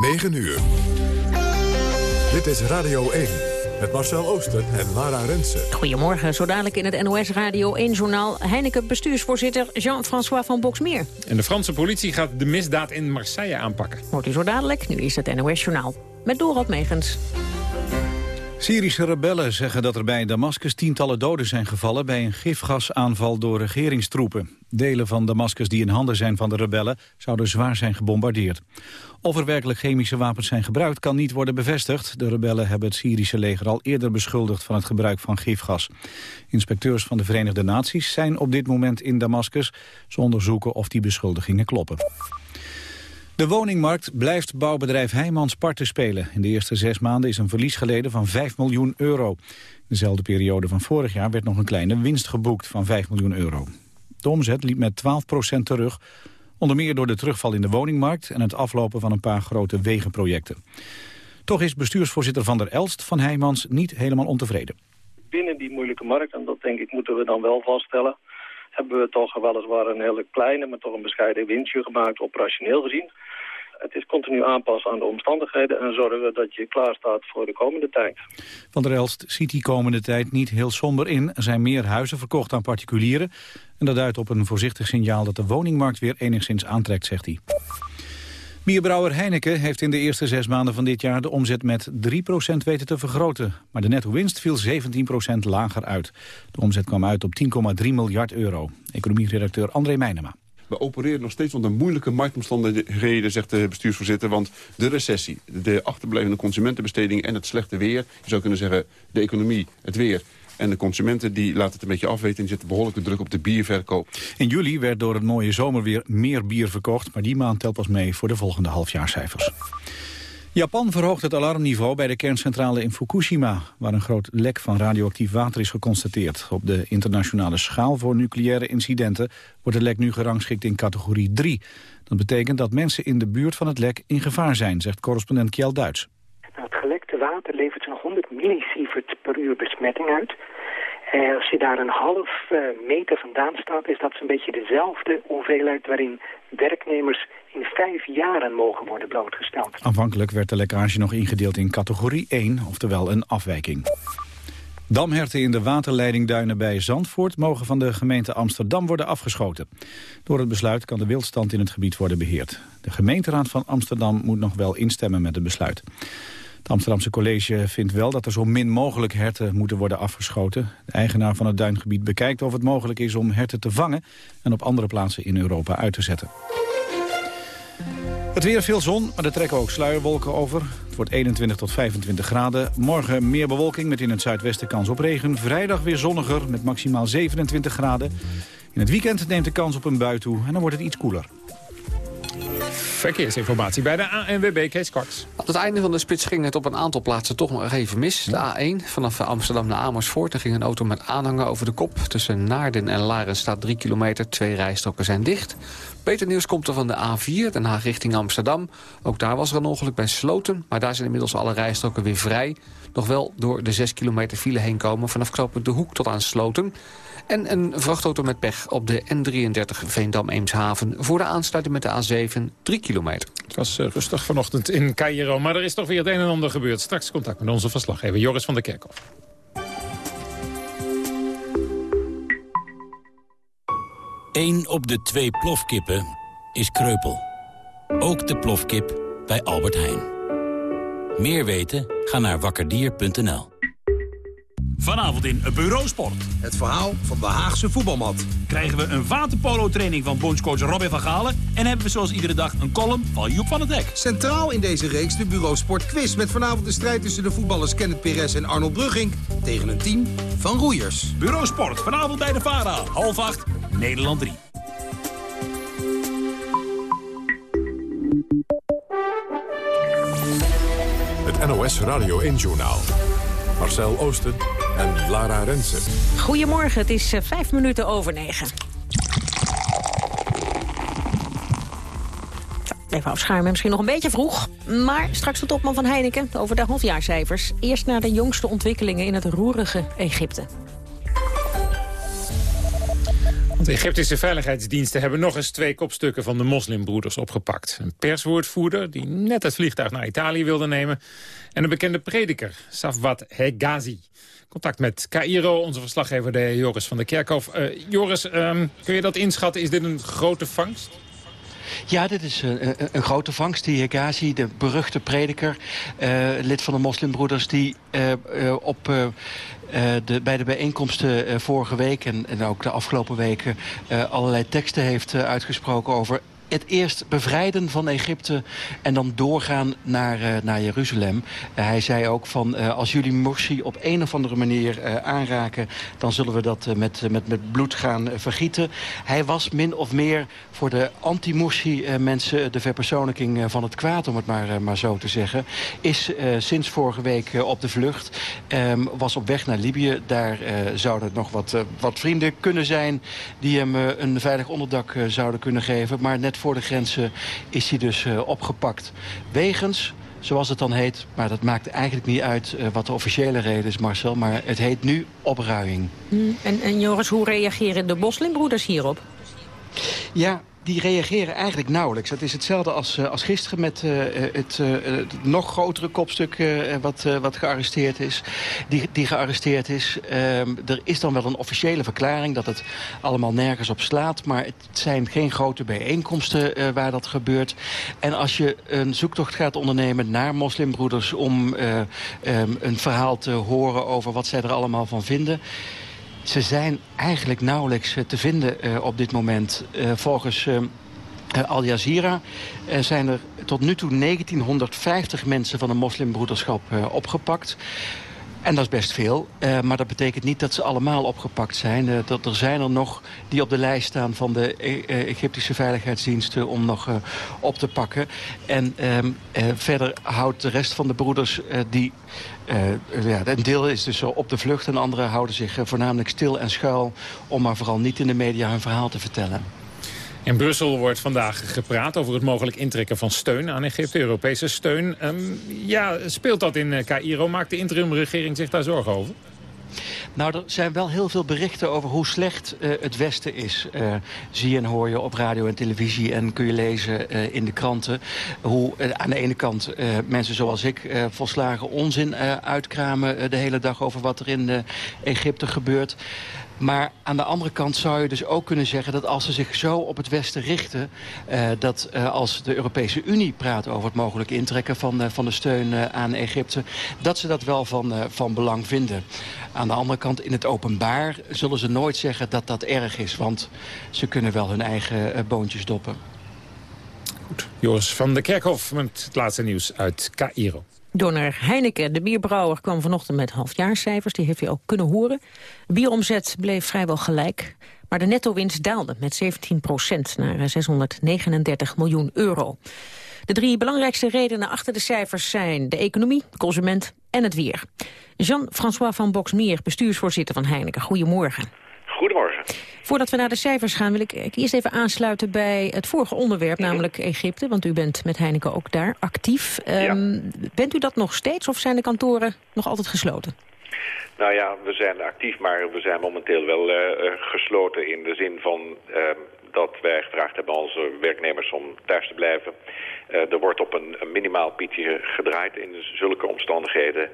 9 uur. Dit is Radio 1 met Marcel Ooster en Lara Rensen. Goedemorgen, zo dadelijk in het NOS Radio 1-journaal... Heineken bestuursvoorzitter Jean-François van Boxmeer. En de Franse politie gaat de misdaad in Marseille aanpakken. Hoort u zo dadelijk, nu is het NOS-journaal. Met Dorot Megens. Syrische rebellen zeggen dat er bij Damascus tientallen doden zijn gevallen... bij een gifgasaanval door regeringstroepen. Delen van Damascus die in handen zijn van de rebellen... zouden zwaar zijn gebombardeerd. Of er werkelijk chemische wapens zijn gebruikt kan niet worden bevestigd. De rebellen hebben het Syrische leger al eerder beschuldigd... van het gebruik van gifgas. Inspecteurs van de Verenigde Naties zijn op dit moment in Damascus. Ze onderzoeken of die beschuldigingen kloppen. De woningmarkt blijft bouwbedrijf Heijmans parten spelen. In de eerste zes maanden is een verlies geleden van 5 miljoen euro. In dezelfde periode van vorig jaar werd nog een kleine winst geboekt van 5 miljoen euro. De omzet liep met 12% terug, onder meer door de terugval in de woningmarkt... en het aflopen van een paar grote wegenprojecten. Toch is bestuursvoorzitter Van der Elst van Heijmans niet helemaal ontevreden. Binnen die moeilijke markt, en dat denk ik moeten we dan wel vaststellen hebben we toch weliswaar een hele kleine, maar toch een bescheiden winstje gemaakt, operationeel gezien. Het is continu aanpassen aan de omstandigheden en zorgen dat je klaar staat voor de komende tijd. Van der Elst ziet die komende tijd niet heel somber in. Er zijn meer huizen verkocht aan particulieren. En dat duidt op een voorzichtig signaal dat de woningmarkt weer enigszins aantrekt, zegt hij. Bierbrouwer Heineken heeft in de eerste zes maanden van dit jaar de omzet met 3% weten te vergroten. Maar de netto-winst viel 17% lager uit. De omzet kwam uit op 10,3 miljard euro. Economieredacteur André Meijnema. We opereren nog steeds onder moeilijke marktomstandigheden, zegt de bestuursvoorzitter. Want de recessie, de achterblijvende consumentenbesteding en het slechte weer... je zou kunnen zeggen de economie, het weer en de consumenten die laten het een beetje afweten... en zetten behoorlijke druk op de bierverkoop. In juli werd door het mooie zomerweer meer bier verkocht... maar die maand telt pas mee voor de volgende halfjaarcijfers. Japan verhoogt het alarmniveau bij de kerncentrale in Fukushima... waar een groot lek van radioactief water is geconstateerd. Op de internationale schaal voor nucleaire incidenten... wordt het lek nu gerangschikt in categorie 3. Dat betekent dat mensen in de buurt van het lek in gevaar zijn... zegt correspondent Kjell Duits. Water levert zo'n 100 millisievert per uur besmetting uit... En als je daar een half eh, meter vandaan staat, is dat zo'n beetje dezelfde hoeveelheid waarin werknemers in vijf jaren mogen worden blootgesteld. Aanvankelijk werd de lekkage nog ingedeeld in categorie 1, oftewel een afwijking. Damherten in de waterleidingduinen bij Zandvoort mogen van de gemeente Amsterdam worden afgeschoten. Door het besluit kan de wildstand in het gebied worden beheerd. De gemeenteraad van Amsterdam moet nog wel instemmen met het besluit. Het Amsterdamse college vindt wel dat er zo min mogelijk herten moeten worden afgeschoten. De eigenaar van het duingebied bekijkt of het mogelijk is om herten te vangen en op andere plaatsen in Europa uit te zetten. Het weer veel zon, maar er trekken ook sluierwolken over. Het wordt 21 tot 25 graden. Morgen meer bewolking met in het zuidwesten kans op regen. Vrijdag weer zonniger met maximaal 27 graden. In het weekend neemt de kans op een bui toe en dan wordt het iets koeler. Verkeersinformatie bij de ANWB Kees. Aan het einde van de spits ging het op een aantal plaatsen toch nog even mis. De A1 vanaf Amsterdam naar Amersfoort. Er ging een auto met aanhanger over de kop. Tussen Naarden en Laren staat 3 kilometer. Twee rijstroken zijn dicht. Beter nieuws komt er van de A4, Den Haag richting Amsterdam. Ook daar was er een ongeluk bij Sloten. Maar daar zijn inmiddels alle rijstroken weer vrij. Nog wel door de 6 kilometer file heen komen. Vanaf knooppunt De Hoek tot aan Sloten. En een vrachtauto met pech op de N33 Veendam-Eemshaven... voor de aansluiting met de A7, 3 kilometer. Het was uh, rustig vanochtend in Cairo, maar er is toch weer het een en ander gebeurd. Straks contact met onze verslaggever Joris van der Kerkhof. Eén op de twee plofkippen is kreupel. Ook de plofkip bij Albert Heijn. Meer weten? Ga naar wakkerdier.nl. Vanavond in Bureau Sport. Het verhaal van de Haagse voetbalmat. Krijgen we een waterpolo-training van bondscoach Robin van Galen... en hebben we zoals iedere dag een column van Joep van het Dek. Centraal in deze reeks de Bureau Sport quiz... met vanavond de strijd tussen de voetballers Kenneth Perez en Arnold Brugging... tegen een team van roeiers. Bureau Sport, vanavond bij de VARA. Half acht, Nederland 3. Het NOS Radio 1-journaal. Marcel Oosten en Lara Rensen. Goedemorgen, het is uh, vijf minuten over negen. Even afschuimen, misschien nog een beetje vroeg. Maar straks de topman van Heineken over de halfjaarcijfers. Eerst naar de jongste ontwikkelingen in het roerige Egypte. De Egyptische veiligheidsdiensten hebben nog eens twee kopstukken van de moslimbroeders opgepakt. Een perswoordvoerder die net het vliegtuig naar Italië wilde nemen... en een bekende prediker, Safwat Hegazi. Contact met Cairo, onze verslaggever de Joris van der Kerkhof. Uh, Joris, um, kun je dat inschatten? Is dit een grote vangst? Ja, dit is een, een, een grote vangst. Die Hegazi, de beruchte prediker, lid van de moslimbroeders... die op de, bij de bijeenkomsten vorige week en, en, ook de afgelopen weken allerlei teksten heeft uitgesproken over het eerst bevrijden van Egypte en dan doorgaan naar, uh, naar Jeruzalem. Uh, hij zei ook van uh, als jullie Morsi op een of andere manier aanraken... dan zullen we dat met, met, met bloed gaan vergieten. Hij was min of meer voor de anti-Morsi-mensen de verpersoonlijking van het kwaad... om het maar, maar zo te zeggen. Is sinds vorige week op de vlucht. Um, was op weg naar Libië. Daar zouden nog wat, wat vrienden kunnen zijn... die hem een veilig onderdak zouden kunnen geven. Maar net voor de grenzen is hij dus uh, opgepakt. Wegens, zoals het dan heet, maar dat maakt eigenlijk niet uit uh, wat de officiële reden is, Marcel. Maar het heet nu opruiing. Mm. En, en Joris, hoe reageren de moslimbroeders hierop? Ja, die reageren eigenlijk nauwelijks. Het is hetzelfde als, uh, als gisteren met uh, het, uh, het, nog grotere kopstuk wat, wat gearresteerd is. Die, die gearresteerd is. er is dan wel een officiële verklaring dat het allemaal nergens op slaat. Maar het zijn geen grote bijeenkomsten waar dat gebeurt. En als je een zoektocht gaat ondernemen naar moslimbroeders... om um, een verhaal te horen over wat zij er allemaal van vinden... Ze zijn eigenlijk nauwelijks te vinden uh, op dit moment. Uh, volgens uh, Al Jazeera zijn er tot nu toe 1950 mensen van de moslimbroederschap opgepakt. En dat is best veel, maar dat betekent niet dat ze allemaal opgepakt zijn. Dat er zijn er nog die op de lijst staan van de Egyptische veiligheidsdiensten om nog op te pakken. En verder houdt de rest van de broeders die... ja, een deel is dus op de vlucht en anderen houden zich voornamelijk stil en schuil... om maar vooral niet in de media hun verhaal te vertellen. In Brussel wordt vandaag gepraat over het mogelijk intrekken van steun aan Egypte, Europese steun. Um, ja, speelt dat in Cairo? Maakt de interimregering zich daar zorgen over? Nou, er zijn wel heel veel berichten over hoe slecht uh, het Westen is. Uh, zie en hoor je op radio en televisie en kun je lezen uh, in de kranten... hoe aan de ene kant mensen zoals ik volslagen onzin uitkramen... de hele dag over wat er in Egypte gebeurt... Maar aan de andere kant zou je dus ook kunnen zeggen... dat als ze zich zo op het Westen richten... Uh, dat uh, als de Europese Unie praat over het mogelijk intrekken van, uh, van de steun aan Egypte... dat ze dat wel van, van belang vinden. Aan de andere kant, in het openbaar zullen ze nooit zeggen dat dat erg is. Want ze kunnen wel hun eigen boontjes doppen. Goed. Joris van der Kerkhof met het laatste nieuws uit Cairo. Donner Heineken, de bierbrouwer, kwam vanochtend met halfjaarscijfers. Die heeft u ook kunnen horen. Bieromzet bleef vrijwel gelijk. Maar de netto-winst daalde met 17 procent naar 639 miljoen euro. De drie belangrijkste redenen achter de cijfers zijn de economie, de consument en het weer. Jean-François van Boxmeer, bestuursvoorzitter van Heineken. Goedemorgen. Goedemorgen. Voordat we naar de cijfers gaan wil ik eerst even aansluiten bij het vorige onderwerp, namelijk Egypte. Want u bent met Heineken ook daar actief. Um, ja. Bent u dat nog steeds of zijn de kantoren nog altijd gesloten? Nou ja, we zijn actief, maar we zijn momenteel wel uh, gesloten in de zin van uh, dat wij gevraagd hebben aan onze werknemers om thuis te blijven. Uh, er wordt op een, een minimaal pietje gedraaid in zulke omstandigheden.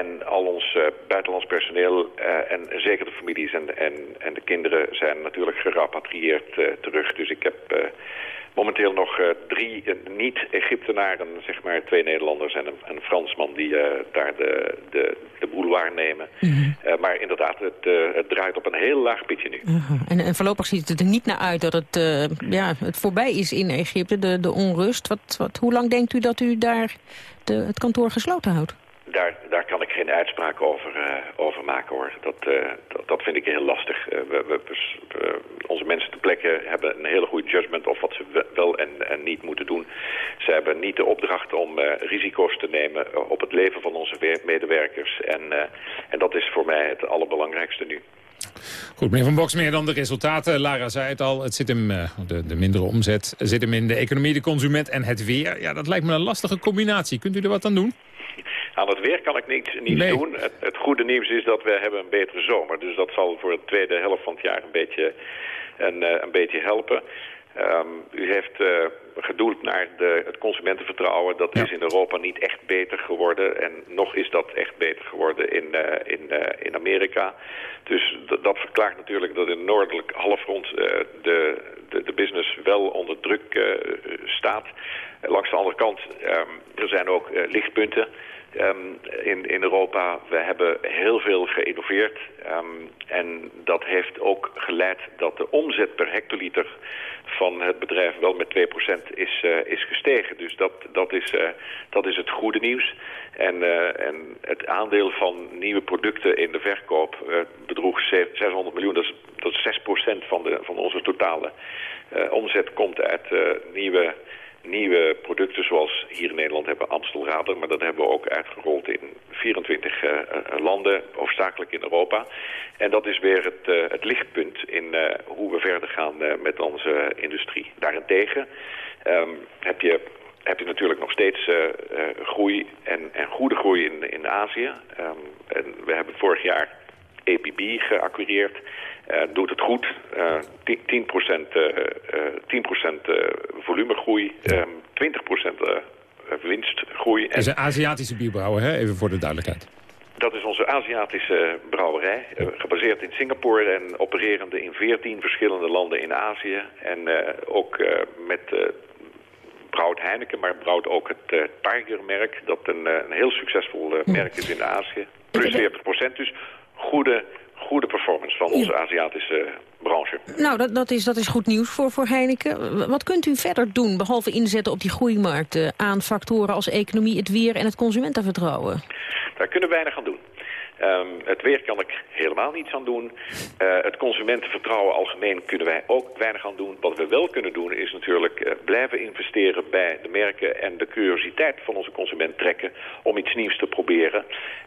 En al ons uh, buitenlands personeel uh, en zeker de families en, en, en de kinderen zijn natuurlijk gerapatrieerd uh, terug. Dus ik heb momenteel nog drie niet-Egyptenaren, zeg maar twee Nederlanders en een, een Fransman die daar de, de, de boel waarnemen. Mm -hmm. maar inderdaad, het, het, draait op een heel laag pitje nu. -huh. en, en, voorlopig ziet het er niet naar uit dat het, ja, het voorbij is in Egypte, de, de onrust. Wat, wat, hoe lang denkt u dat u daar de, het kantoor gesloten houdt? Daar, daar kan ik geen uitspraak over, uh, over maken hoor. Dat, uh, dat, dat, vind ik heel lastig. Uh, we, we, onze mensen ter plekke hebben een hele goede judgment of wat ze wel en, en niet moeten doen. Ze hebben niet de opdracht om risico's te nemen op het leven van onze medewerkers. En, en dat is voor mij het allerbelangrijkste nu. Goed, meneer Van Boks, meer dan de resultaten. Lara zei het al, het zit hem, de, de mindere omzet zit hem in de economie, de consument en het weer. Ja, dat lijkt me een lastige combinatie. Kunt u er wat aan doen? Aan het weer kan ik niets, niets nee. doen. Het, het, goede nieuws is dat we hebben een betere zomer. Dus dat zal voor de tweede helft van het jaar een beetje een, een beetje helpen. Ehm, u heeft uh, gedoeld naar de, het consumentenvertrouwen. Dat is in Europa niet echt beter geworden. En nog is dat echt beter geworden in, uh, in, uh, in Amerika. Dus dat verklaart natuurlijk dat in het noordelijk halfrond de, de, de, business wel onder druk staat. langs de andere kant, um, er zijn ook lichtpunten. Um, in, in Europa. We hebben heel veel geïnnoveerd. Um, en dat heeft ook geleid dat de omzet per hectoliter van het bedrijf wel met 2% is, uh, is gestegen. Dus dat, dat, is, uh, dat is het goede nieuws. En, uh, en het aandeel van nieuwe producten in de verkoop bedroeg 600 miljoen. Dat is, dat is 6% van, de, van onze totale omzet komt uit nieuwe nieuwe producten zoals hier in Nederland hebben Amstelrader, maar dat hebben we ook uitgerold in 24 uh, landen, hoofdzakelijk in Europa. En dat is weer het, uh, het lichtpunt in hoe we verder gaan met onze industrie. Daarentegen um, heb je heb je natuurlijk nog steeds groei en, en goede groei in, in Azië. Um, en we hebben vorig jaar APB geacquireerd. Uh, doet het goed. Uh, 10%, 10 volumegroei, um, 20% winstgroei. Dat is een Aziatische bierbrouwer, hè? even voor de duidelijkheid. Dat is onze Aziatische brouwerij, uh, gebaseerd in Singapore en opererende in 14 verschillende landen in Azië. En uh, ook uh, met brouwt Heineken, maar brouwt ook het Tiger-merk, dat een, een heel succesvol merk is in Azië. Plus 40 dus goede goede performance van onze Aziatische branche. Nou, dat, dat, is, dat is goed nieuws voor, voor Heineken. Wat kunt u verder doen, behalve inzetten op die groeimarkten... aan factoren als economie, het weer en het consumentenvertrouwen? Daar kunnen we weinig aan doen. Um, het weer kan ik helemaal niets aan doen. Uh, het consumentenvertrouwen algemeen kunnen wij ook weinig aan doen. Wat we wel kunnen doen is natuurlijk uh, blijven investeren bij de merken... en de curiositeit van onze consument trekken om iets nieuws te proberen.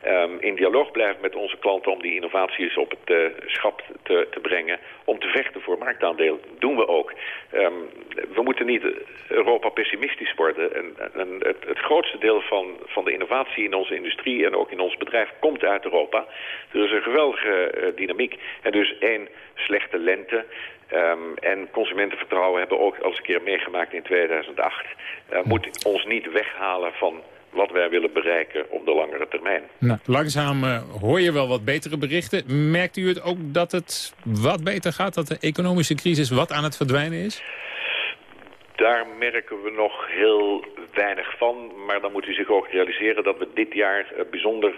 Um, in dialoog blijven met onze klanten om die innovaties op het uh, schap te, te, brengen. Om te vechten voor marktaandeel doen we ook. Um, we moeten niet Europa pessimistisch worden. En, en het, het grootste deel van, van de innovatie in onze industrie en ook in ons bedrijf komt uit Europa. Europa. Er is een geweldige uh, dynamiek. En dus één slechte lente. Um, en consumentenvertrouwen hebben we ook al eens een keer meegemaakt in 2008. Uh, moet ons niet weghalen van wat wij willen bereiken op de langere termijn. Nou, langzaam uh, hoor je wel wat betere berichten. Merkt u het ook dat het wat beter gaat? Dat de economische crisis wat aan het verdwijnen is? Daar merken we nog heel weinig van. Maar dan moet u zich ook realiseren dat we dit jaar bijzonder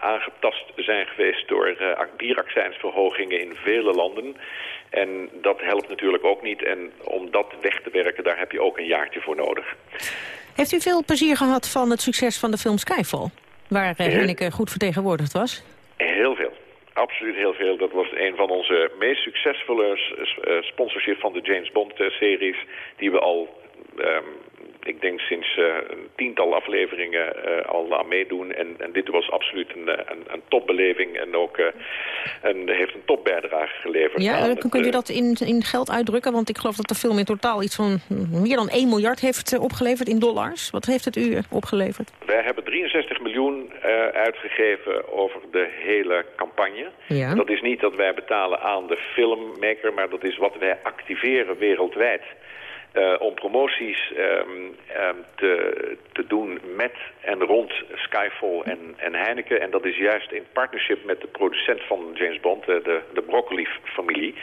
aangetast zijn geweest door uh, bieraccijnsverhogingen in vele landen. En dat helpt natuurlijk ook niet. En om dat weg te werken, daar heb je ook een jaartje voor nodig. Heeft u veel plezier gehad van het succes van de film Skyfall? Waar uh, Henneke goed vertegenwoordigd was? Heel veel. Absoluut heel veel. Dat was een van onze meest succesvolle sponsorship van de James Bond-series... die we al um, ik denk sinds een tiental afleveringen uh, al aan meedoen. En, en, dit was absoluut een, eh, een, een topbeleving en ook een, heeft een topbijdrage geleverd. Ja, kunt u dat in, in geld uitdrukken? Want ik geloof dat de film in totaal iets van meer dan 1 miljard heeft opgeleverd in dollars. Wat heeft het u opgeleverd? Wij hebben 63 miljoen uitgegeven over de hele campagne. Ja. Dat is niet dat wij betalen aan de filmmaker, maar dat is wat wij activeren wereldwijd. Uh, om promoties um, um, te, te doen met en rond Skyfall en, en Heineken. En dat is juist in partnership met de producent van James Bond, uh, de, de Broccoli-familie.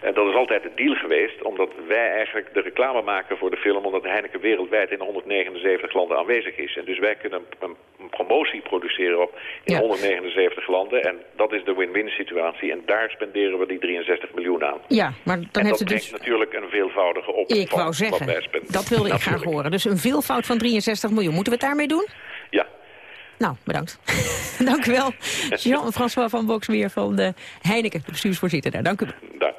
En dat is altijd de deal geweest, omdat wij eigenlijk de reclame maken voor de film... omdat Heineken wereldwijd in 179 landen aanwezig is. En dus wij kunnen een, een promotie produceren op in ja. 179 landen. En dat is de win-win situatie. En daar spenderen we die 63 miljoen aan. Ja, maar dan en heeft dat het dus... natuurlijk een veelvoudige opvang. Zeggen, dat wilde ik graag horen. Dus een veelvoud van 63 miljoen. Moeten we het daarmee doen? Ja. Nou, bedankt. Dank u wel. Jean-François van Boksmeer van de Heineken, de bestuursvoorzitter daar. Dank u wel. Dank.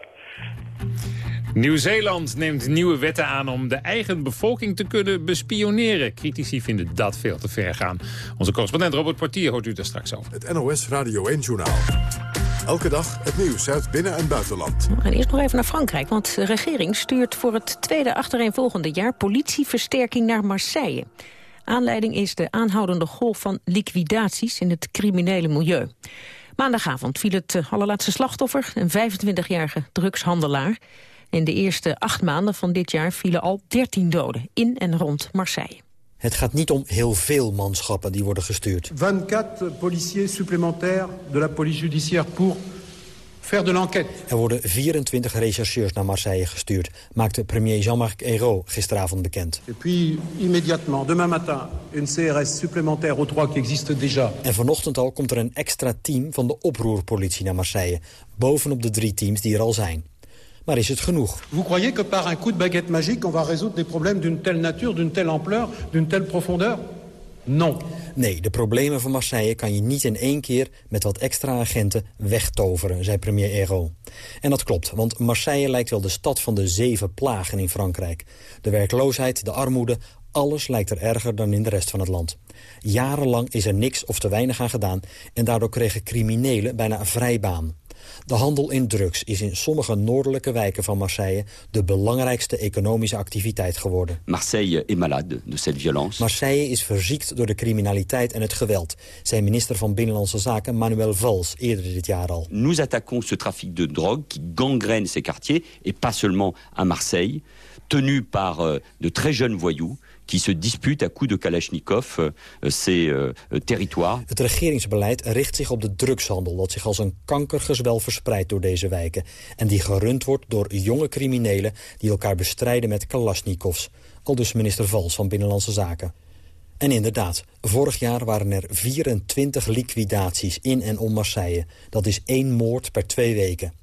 Nieuw-Zeeland neemt nieuwe wetten aan om de eigen bevolking te kunnen bespioneren. Critici vinden dat veel te ver gaan. Onze correspondent Robert Portier hoort u daar straks over. Het NOS Radio 1-journaal. Elke dag het nieuws uit binnen- en buitenland. We gaan eerst nog even naar Frankrijk, want de regering stuurt voor het tweede achtereenvolgende jaar politieversterking naar Marseille. Aanleiding is de aanhoudende golf van liquidaties in het criminele milieu. Maandagavond viel het allerlaatste slachtoffer, een 25-jarige drugshandelaar. In de eerste acht maanden van dit jaar vielen al 13 doden in en rond Marseille. Het gaat niet om heel veel manschappen die worden gestuurd. 24 policiers supplémentaires de la police judiciaire pour faire de l'enquête. Er worden 24 rechercheurs naar Marseille gestuurd, maakte premier Jean-Marc Ayrault gisteravond bekend. Et puis immédiatement, demain matin, une CRS supplémentaire aux trois qui existe déjà. En vanochtend al komt er een extra team van de oproerpolitie naar Marseille, bovenop de drie teams die er al zijn. Maar is het genoeg? Vous croyez que par un coup de baguette magique, on va résoudre des problèmes d'une telle nature, d'une telle ampleur, d'une telle profondeur Non. Nee, de problemen van Marseille kan je niet in één keer met wat extra agenten wegtoveren, zei premier Ayrault. En dat klopt, want Marseille lijkt wel de stad van de zeven plagen in Frankrijk. De werkloosheid, de armoede, alles lijkt er erger dan in de rest van het land. Jarenlang is er niks of te weinig aan gedaan en daardoor kregen criminelen bijna een vrijbaan. De handel in drugs is in sommige noordelijke wijken van Marseille de belangrijkste economische activiteit geworden. Marseille est malade de cette violence. Marseille is verziekt door de criminaliteit en het geweld, zei minister van Binnenlandse Zaken Manuel Valls eerder dit jaar al. Nous attaquons ce trafic de drogue qui gangrène ces quartiers et pas seulement à Marseille, tenu par euh, de très jeunes voyous qui se disputent à de Kalachnikov euh, ces euh. Het regeringsbeleid richt zich op de drugshandel... dat zich als een kankergezwel verspreidt door deze wijken... en die gerund wordt door jonge criminelen... die elkaar bestrijden met Kalashnikovs. Al dus minister Vals van Binnenlandse Zaken. En inderdaad, vorig jaar waren er 24 liquidaties in en om Marseille. Dat is één moord per twee weken.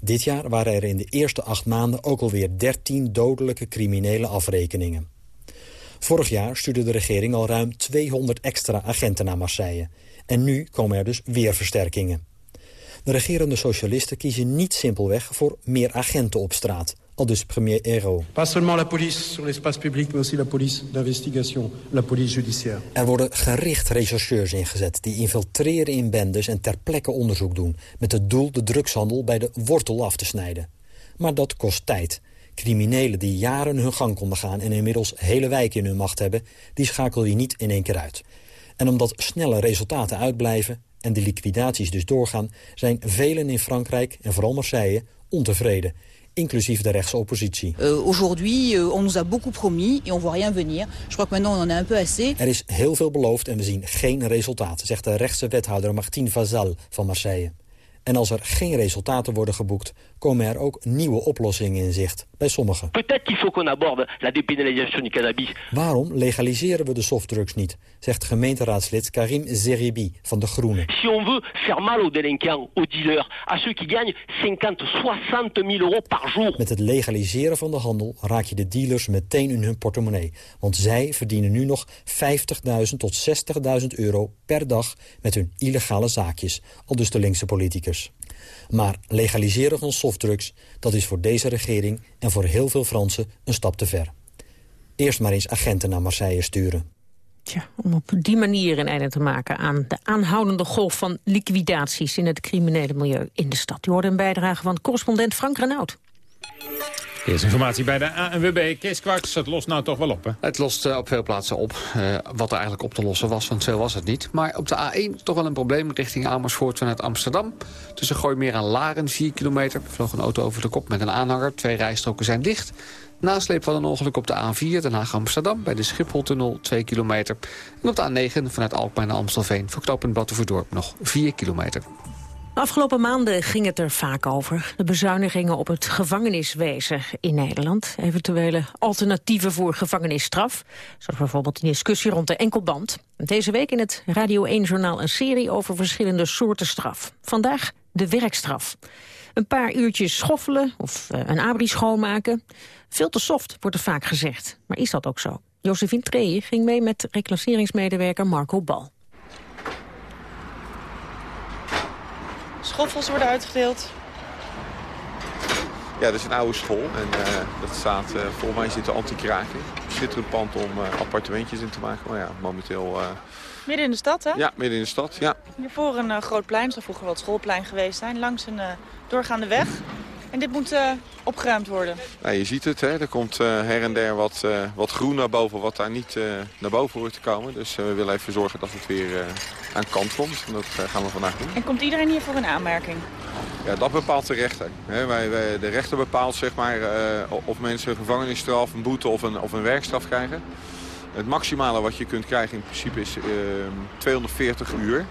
Dit jaar waren er in de eerste acht maanden ook alweer 13 dodelijke criminele afrekeningen. Vorig jaar stuurde de regering al ruim 200 extra agenten naar Marseille. En nu komen er dus weer versterkingen. De regerende socialisten kiezen niet simpelweg voor meer agenten op straat. Al dus premier Ayrault. Pas seulement la police sur l'espace public, mais aussi la police d'investigation, la police judiciaire. Er worden gericht rechercheurs ingezet die infiltreren in bendes en ter plekke onderzoek doen... met het doel de drugshandel bij de wortel af te snijden. Maar dat kost tijd. Criminelen die jaren hun gang konden gaan en inmiddels hele wijken in hun macht hebben... die schakel je niet in één keer uit. En omdat snelle resultaten uitblijven en de liquidaties dus doorgaan... zijn velen in Frankrijk en vooral Marseille ontevreden inclusief de rechtse oppositie. Uh, Aujourd'hui, uh, on nous a beaucoup promis et on voit rien venir. Je crois que maintenant on en a un peu assez. Er is heel veel beloofd en we zien geen resultaat, zegt de rechtse wethouder Martine Vazal van Marseille. En als er geen resultaten worden geboekt, komen er ook nieuwe oplossingen in zicht. Bij sommigen. Waarom legaliseren we de softdrugs niet? Zegt gemeenteraadslid Karim Zeribi van de Groenen. Si on veut faire mal aux délinquants, aux dealers, à ceux qui gagnent 50, 60 000 euros par jour. Met het legaliseren van de handel raak je de dealers meteen in hun portemonnee. Want zij verdienen nu nog 50.000 tot 60.000 euro per dag met hun illegale zaakjes. Al dus de linkse politicus. Maar legaliseren van softdrugs, dat is voor deze regering en voor heel veel Fransen een stap te ver. Eerst maar eens agenten naar Marseille sturen. Tja, om op die manier een einde te maken aan de aanhoudende golf van liquidaties in het criminele milieu in de stad. Je hoorde een bijdrage van correspondent Frank Renaud. Eerste informatie bij de ANWB. Kees Kwaks, het lost nou toch wel op, hè? Het lost uh, op veel plaatsen op. Uh, wat er eigenlijk op te lossen was, want zo was het niet. Maar op de A1 toch wel een probleem richting Amersfoort vanuit Amsterdam. Tussen Gooimeer en Laren, 4 kilometer. Vloog een auto over de kop met een aanhanger. Twee rijstroken zijn dicht. Nasleep van een ongeluk op de A4 Den Haag-Amsterdam... bij de Schipholtunnel 2 kilometer. En op de A9 vanuit Alkmaar naar Amstelveen... voor knooppunt Battenverdorp nog 4 kilometer. De afgelopen maanden ging het er vaak over. De bezuinigingen op het gevangeniswezen in Nederland. Eventuele alternatieven voor gevangenisstraf. Zoals bijvoorbeeld een discussie rond de enkelband. Deze week in het Radio 1-journaal een serie over verschillende soorten straf. Vandaag de werkstraf. Een paar uurtjes schoffelen of een abri schoonmaken. Veel te soft, wordt er vaak gezegd. Maar is dat ook zo? Josephine Treje ging mee met reclasseringsmedewerker Marco Bal. Schoffels worden uitgedeeld. Ja, dat is een oude school en uh, dat staat, uh, volgens mij zit er anti-kraken. Schitterend pand om uh, appartementjes in te maken, maar ja, momenteel... Midden in de stad, hè? Ja, midden in de stad, ja. Hiervoor een groot plein, zou vroeger wel het schoolplein geweest zijn, langs een doorgaande weg. En dit moet uh, opgeruimd worden. Nou, je ziet het, hè? er komt uh, her en der wat, uh, wat groen naar boven, wat daar niet naar boven hoort te komen. Dus we willen even zorgen dat het weer aan kant komt. En dat gaan we vandaag doen. En komt iedereen hiervoor in aanmerking? Ja, dat bepaalt de rechter. wij, de rechter bepaalt zeg maar, of mensen een gevangenisstraf, een boete of een, of een werkstraf krijgen. Het maximale wat je kunt krijgen in principe is 240 uur.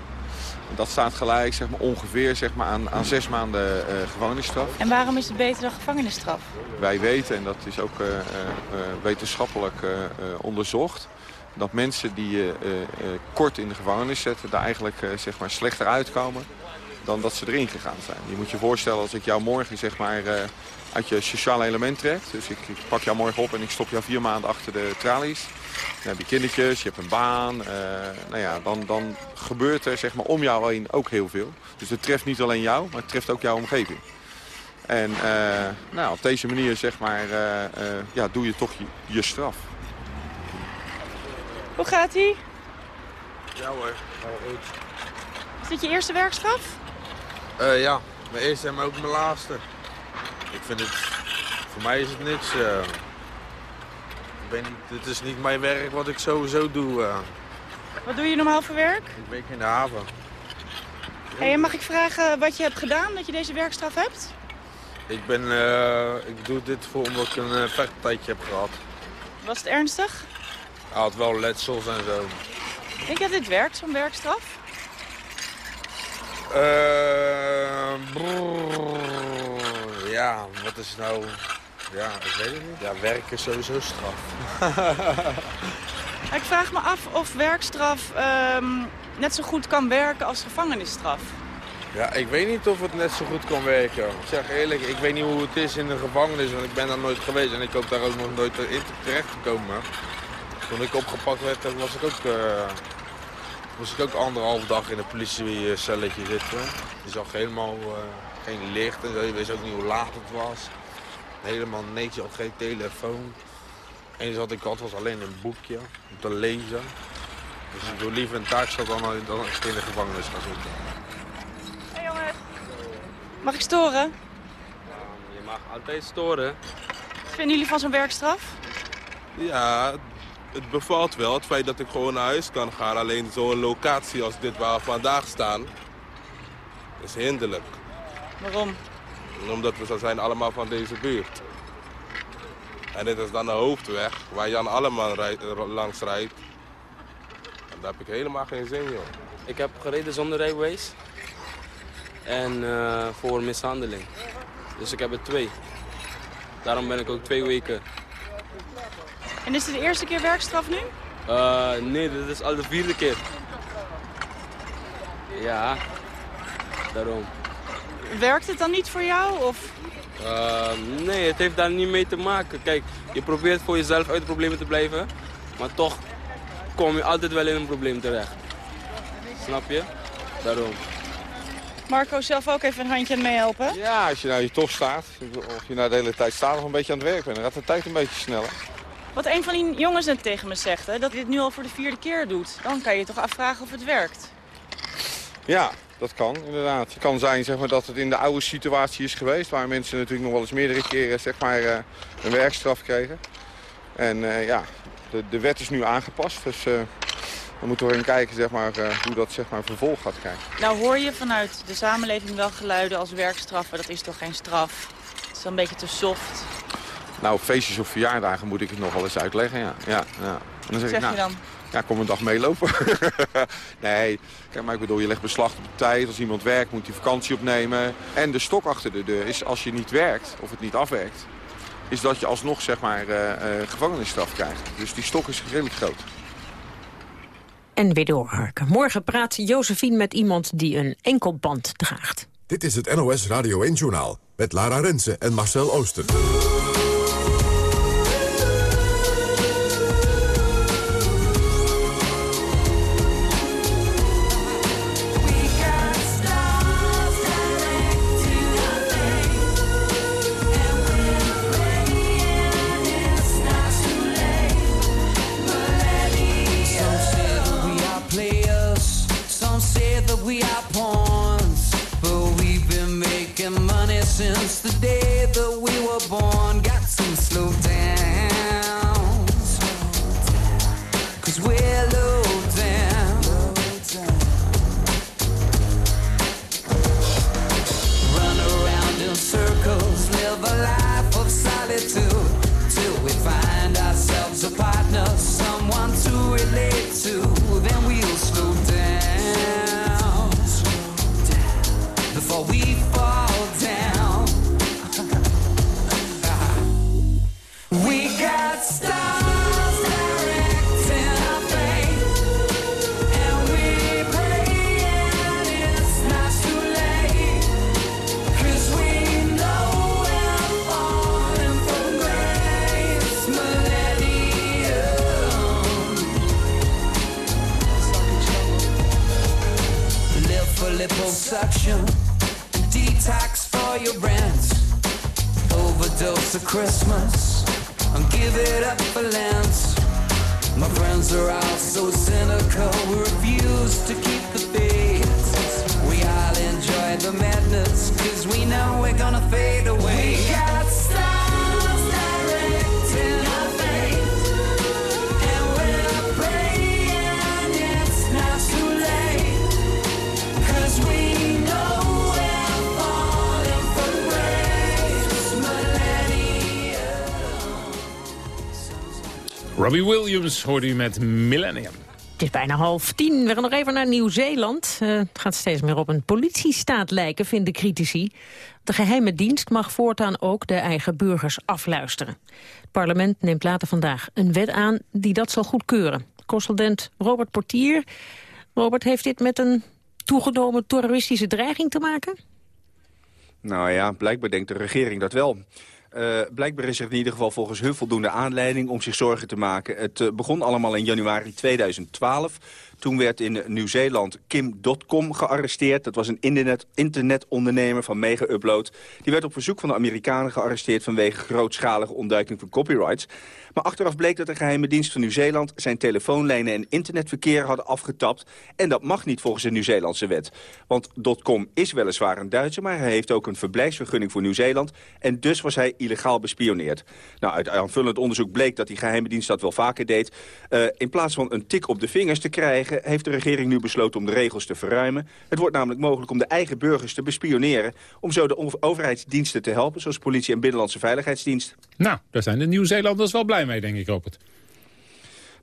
Dat staat gelijk zeg maar, ongeveer zeg maar, aan, aan zes maanden uh, gevangenisstraf. En waarom is het beter dan gevangenisstraf? Wij weten, en dat is ook uh, uh, wetenschappelijk onderzocht... dat mensen die je kort in de gevangenis zetten... daar eigenlijk zeg maar, slechter uitkomen dan dat ze erin gegaan zijn. Je moet je voorstellen als ik jou morgen zeg maar, uit je sociale element trek... dus ik, ik pak jou morgen op en ik stop jou vier maanden achter de tralies... Dan heb je kindertjes, je hebt een baan. Uh, nou ja, dan, dan gebeurt er zeg maar, om jou heen ook heel veel. Dus het treft niet alleen jou, maar het treft ook jouw omgeving. En uh, nou, op deze manier zeg maar, uh, ja, doe je toch je, je, straf. Hoe gaat ie? Ja hoor, goed. Is dit je eerste werkstraf? ja, mijn eerste en ook mijn laatste. Ik vind het, voor mij is het niks ben niet, dit is niet mijn werk wat ik sowieso doe. Uh. Wat doe je normaal voor werk? Ik werk in de haven. Hey, mag ik vragen wat je hebt gedaan, dat je deze werkstraf hebt? Ik, ben, uh, ik doe dit voor omdat ik een uh, vechttijdje heb gehad. Was het ernstig? Hij had wel letsels en zo. Denk je dat dit werkt, zo'n werkstraf? ja, wat is nou... Ja, ik weet het niet. Ja, werk is sowieso straf. ik vraag me af of werkstraf um, net zo goed kan werken als gevangenisstraf. Ja, ik weet niet of het net zo goed kan werken. Ik zeg eerlijk, ik weet niet hoe het is in de gevangenis, want ik ben daar nooit geweest en ik hoop daar ook nog nooit in terecht te komen. Toen ik opgepakt werd, was ik ook, uh, was ik ook anderhalf dag in een politiecelletje zitten. Je zag helemaal uh, geen licht en zo, je wist ook niet hoe laat het was. Helemaal niks, had geen telefoon. Eens wat ik had was alleen een boekje om te lezen. Dus ik doe liever een taakstad dan, dan in de gevangenis gaan zitten. Hey jongen, mag ik storen? Ja, je mag altijd storen. Wat vinden jullie van zo'n werkstraf? Ja, het bevalt wel. Het feit dat ik gewoon naar huis kan gaan. Alleen zo'n locatie als dit waar we vandaag staan, is hinderlijk. Waarom? Omdat we zo zijn allemaal van deze buurt. En dit is dan de hoofdweg waar Jan allemaal langs rijdt. En daar heb ik helemaal geen zin joh. Ik heb gereden zonder rijbewijs. En uh, voor mishandeling. Dus ik heb er twee. Daarom ben ik ook twee weken. En is dit de eerste keer werkstraf nu? Uh, nee, dit is al de vierde keer. Ja, daarom. Werkt het dan niet voor jou? Of? Uh, nee, het heeft daar niet mee te maken. Kijk, je probeert voor jezelf uit de problemen te blijven. Maar toch kom je altijd wel in een probleem terecht. Snap je? Daarom. Marco, zelf ook even een handje aan meehelpen? Ja, als je nou hier toch staat, of je nou de hele tijd staat nog een beetje aan het werk bent, dan gaat de tijd een beetje sneller. Wat een van die jongens net tegen me zegt, hè, dat hij dit nu al voor de vierde keer doet. Dan kan je toch afvragen of het werkt. Ja, dat kan inderdaad. Het kan zijn zeg maar, dat het in de oude situatie is geweest... waar mensen natuurlijk nog wel eens meerdere keren zeg maar, uh, een werkstraf kregen. En uh, ja, de, de, wet is nu aangepast. Dus uh, dan moeten we in kijken zeg maar, hoe dat zeg maar, vervolg gaat krijgen. Nou hoor je vanuit de samenleving wel geluiden als werkstraffen. Dat is toch geen straf? Het is een beetje te soft. Nou, feestjes of verjaardagen moet ik het nog wel eens uitleggen, ja. ja, ja. En dan zeg, zeg ik, je dan? Ja, kom een dag meelopen. nee, kijk, maar ik bedoel, je legt beslag op de tijd. Als iemand werkt, moet hij vakantie opnemen. En de stok achter de deur is, als je niet werkt, of het niet afwerkt... is dat je alsnog, zeg maar, uh, uh, gevangenisstraf krijgt. Dus die stok is redelijk groot. En weer doorharken. Morgen praat Josephine met iemand die een enkelband draagt. Dit is het NOS Radio 1-journaal met Lara Rensen en Marcel Ooster. Hoorde u met Millennium. Het is bijna half tien. We gaan nog even naar Nieuw-Zeeland. Eh, het gaat steeds meer op een politiestaat lijken, vinden critici. De geheime dienst mag voortaan ook de eigen burgers afluisteren. Het parlement neemt later vandaag een wet aan die dat zal goedkeuren. Correspondent Robert Portier. Robert, heeft dit met een toegenomen terroristische dreiging te maken? Nou ja, blijkbaar denkt de regering dat wel. Uh, blijkbaar is er in ieder geval volgens hun voldoende aanleiding om zich zorgen te maken. Het uh, begon allemaal in januari 2012. Toen werd in Nieuw-Zeeland Kim.com gearresteerd. Dat was een internet, internetondernemer van Mega Upload. Die werd op verzoek van de Amerikanen gearresteerd... vanwege grootschalige ontduiking van copyrights. Maar achteraf bleek dat de geheime dienst van Nieuw-Zeeland... zijn telefoonlijnen en internetverkeer hadden afgetapt. En dat mag niet volgens de Nieuw-Zeelandse wet. Want .com is weliswaar een Duitser... maar hij heeft ook een verblijfsvergunning voor Nieuw-Zeeland. En dus was hij illegaal bespioneerd. Nou, uit aanvullend onderzoek bleek dat die geheime dienst dat wel vaker deed. Uh, in plaats van een tik op de vingers te krijgen heeft de regering nu besloten om de regels te verruimen. Het wordt namelijk mogelijk om de eigen burgers te bespioneren... om zo de overheidsdiensten te helpen, zoals politie en binnenlandse veiligheidsdienst. Nou, daar zijn de Nieuw-Zeelanders wel blij mee, denk ik, Robert.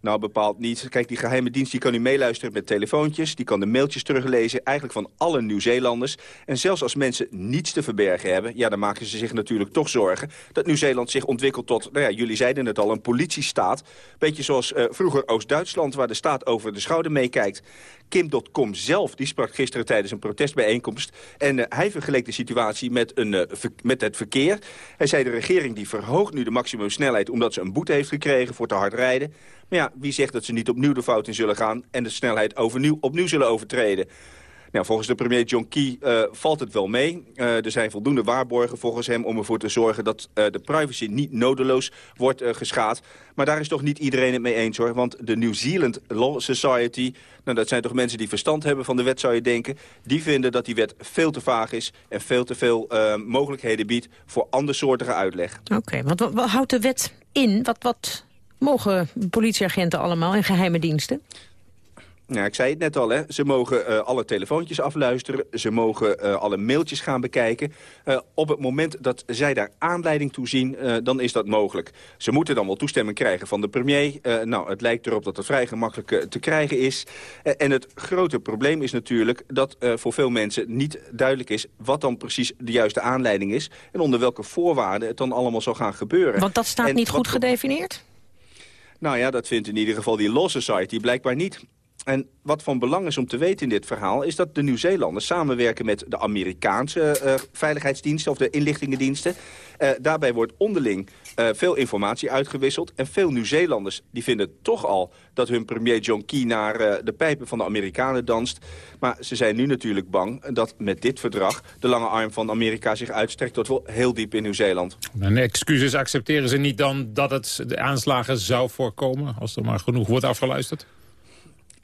Nou, bepaald niet. Kijk, die geheime dienst die kan nu meeluisteren met telefoontjes. Die kan de mailtjes teruglezen, eigenlijk van alle Nieuw-Zeelanders. En zelfs als mensen niets te verbergen hebben... ja, dan maken ze zich natuurlijk toch zorgen... dat Nieuw-Zeeland zich ontwikkelt tot, nou ja, jullie zeiden het al, een politiestaat. Beetje zoals uh, vroeger Oost-Duitsland, waar de staat over de schouder meekijkt. Kim.com zelf, die sprak gisteren tijdens een protestbijeenkomst. En uh, hij vergeleek de situatie met, een, uh, met het verkeer. Hij zei de regering die verhoogt nu de maximumsnelheid... omdat ze een boete heeft gekregen voor te hard rijden. Maar ja, wie zegt dat ze niet opnieuw de fout in zullen gaan... en de snelheid overnieuw, opnieuw zullen overtreden? Nou, volgens de premier John Key uh, valt het wel mee. Uh, er zijn voldoende waarborgen volgens hem om ervoor te zorgen... dat uh, de privacy niet nodeloos wordt geschaad. Maar daar is toch niet iedereen het mee eens, hoor. Want de New Zealand Law Society... Nou, dat zijn toch mensen die verstand hebben van de wet, zou je denken... die vinden dat die wet veel te vaag is... en veel te veel mogelijkheden biedt voor andersoortige uitleg. Oké, want wat, wat houdt de wet in? Wat, wat mogen politieagenten allemaal en geheime diensten? Nou, ik zei het net al, hè. ze mogen uh, alle telefoontjes afluisteren. Ze mogen uh, alle mailtjes gaan bekijken. Uh, op het moment dat zij daar aanleiding toe zien, dan is dat mogelijk. Ze moeten dan wel toestemming krijgen van de premier. nou, het lijkt erop dat het vrij gemakkelijk te krijgen is. en het grote probleem is natuurlijk dat voor veel mensen niet duidelijk is... wat dan precies de juiste aanleiding is... en onder welke voorwaarden het dan allemaal zal gaan gebeuren. Want dat staat en niet goed gedefinieerd? Nou ja, dat vindt in ieder geval die Law Society blijkbaar niet. En wat van belang is om te weten in dit verhaal... is dat de Nieuw-Zeelanders samenwerken met de Amerikaanse uh, veiligheidsdiensten... of de inlichtingendiensten. Uh, daarbij wordt onderling uh, veel informatie uitgewisseld. En veel Nieuw-Zeelanders vinden toch al... dat hun premier John Key naar de pijpen van de Amerikanen danst. Maar ze zijn nu natuurlijk bang dat met dit verdrag... de lange arm van Amerika zich uitstrekt tot wel heel diep in Nieuw-Zeeland. En excuses accepteren ze niet dan dat het de aanslagen zou voorkomen... als er maar genoeg wordt afgeluisterd?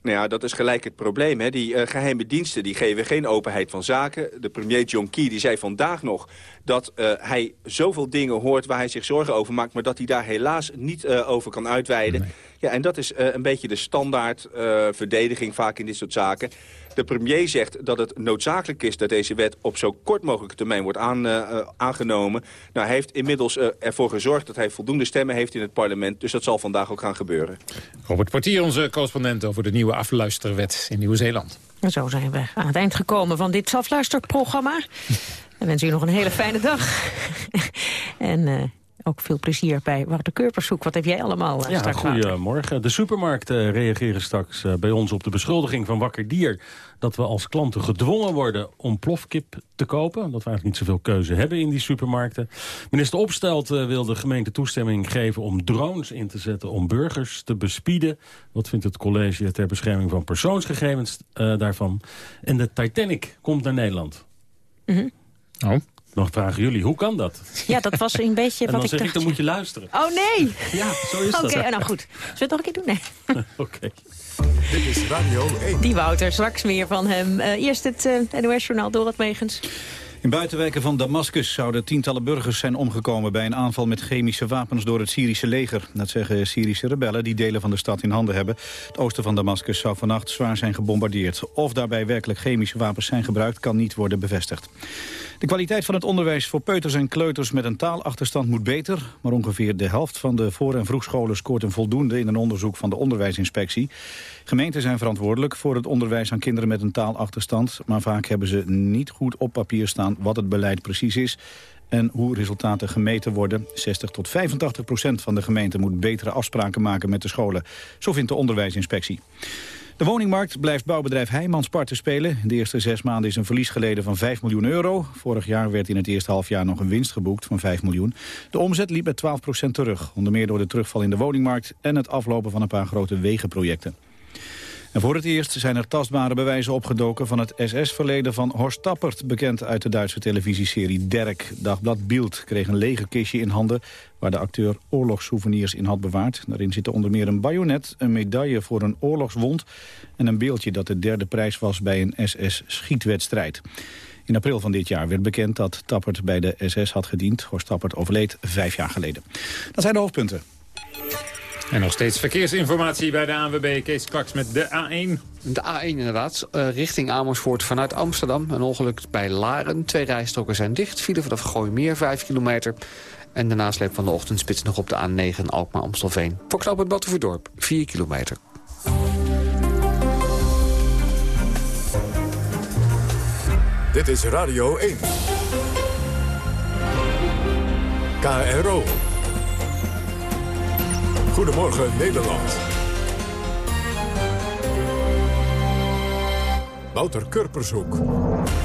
Nou ja, dat is gelijk het probleem. Hè. Die uh, geheime diensten die geven geen openheid van zaken. De premier John Key die zei vandaag nog dat uh, hij zoveel dingen hoort waar hij zich zorgen over maakt... maar dat hij daar helaas niet uh, over kan uitweiden. Nee. Ja, en dat is een beetje de standaard verdediging vaak in dit soort zaken. De premier zegt dat het noodzakelijk is dat deze wet op zo kort mogelijke termijn wordt aan, aangenomen. Nou, hij heeft inmiddels ervoor gezorgd dat hij voldoende stemmen heeft in het parlement. Dus dat zal vandaag ook gaan gebeuren. Robert Portier, onze correspondent over de nieuwe afluisterwet in Nieuw-Zeeland. Zo zijn we aan het eind gekomen van dit afluisterprogramma. En wens u nog een hele fijne dag. en uh, ook veel plezier bij Wouter Keurperszoek. Wat heb jij allemaal uh, ja, straks Goedemorgen. De supermarkten reageren straks uh, bij ons op de beschuldiging van Wakker Dier... dat we als klanten gedwongen worden om plofkip te kopen. Dat we eigenlijk niet zoveel keuze hebben in die supermarkten. Minister Opstelt uh, wil de gemeente toestemming geven om drones in te zetten... om burgers te bespieden. Wat vindt het college ter bescherming van persoonsgegevens daarvan? En de Titanic komt naar Nederland. Mm -hmm. Oh. Nog vragen jullie, hoe kan dat? Ja, dat was een beetje en wat dan ik zeg dacht. ik, dan moet je luisteren. Oh nee! Ja, zo is dat. Oké, nou goed. Zullen we het nog een keer doen? Nee. Oké. Okay. Dit is Radio 1. Die Wouter, straks meer van hem. Uh, eerst het uh, NOS-journaal Dorot Megens. In buitenwijken van Damascus zouden tientallen burgers zijn omgekomen... bij een aanval met chemische wapens door het Syrische leger. Dat zeggen Syrische rebellen die delen van de stad in handen hebben. Het oosten van Damascus zou vannacht zwaar zijn gebombardeerd. Of daarbij werkelijk chemische wapens zijn gebruikt... kan niet worden bevestigd. De kwaliteit van het onderwijs voor peuters en kleuters met een taalachterstand moet beter. Maar ongeveer de helft van de voor- en vroegscholen scoort een voldoende in een onderzoek van de onderwijsinspectie. Gemeenten zijn verantwoordelijk voor het onderwijs aan kinderen met een taalachterstand. Maar vaak hebben ze niet goed op papier staan wat het beleid precies is en hoe resultaten gemeten worden. 60 tot 85 procent van de gemeente moet betere afspraken maken met de scholen. Zo vindt de onderwijsinspectie. De woningmarkt blijft bouwbedrijf Heijmans parten spelen. De eerste zes maanden is een verlies geleden van 5 miljoen euro. Vorig jaar werd in het eerste halfjaar nog een winst geboekt van 5 miljoen. De omzet liep met 12% terug. Onder meer door de terugval in de woningmarkt... en het aflopen van een paar grote wegenprojecten. Voor het eerst zijn er tastbare bewijzen opgedoken van het SS-verleden van Horst Tappert, bekend uit de Duitse televisieserie Derk. Dagblad Bild kreeg een lege kistje in handen waar de acteur oorlogssouvenirs in had bewaard. Daarin zitten onder meer een bajonet, een medaille voor een oorlogswond en een beeldje dat de derde prijs was bij een SS-schietwedstrijd. In april van dit jaar werd bekend dat Tappert bij de SS had gediend. Horst Tappert overleed vijf jaar geleden. Dat zijn de hoofdpunten. En nog steeds verkeersinformatie bij de ANWB. Kees Kwaks met de A1. De A1 inderdaad, uh, richting Amersfoort vanuit Amsterdam. Een ongeluk bij Laren. Twee rijstroken zijn dicht. Vielen vanaf meer 5 kilometer. En de nasleep van de ochtendspits nog op de A9 Alkmaar-Amstelveen. Voor knap het Battenverdorp, 4 kilometer. Dit is Radio 1. KRO. Goedemorgen Nederland. Wouter Kurpershoek.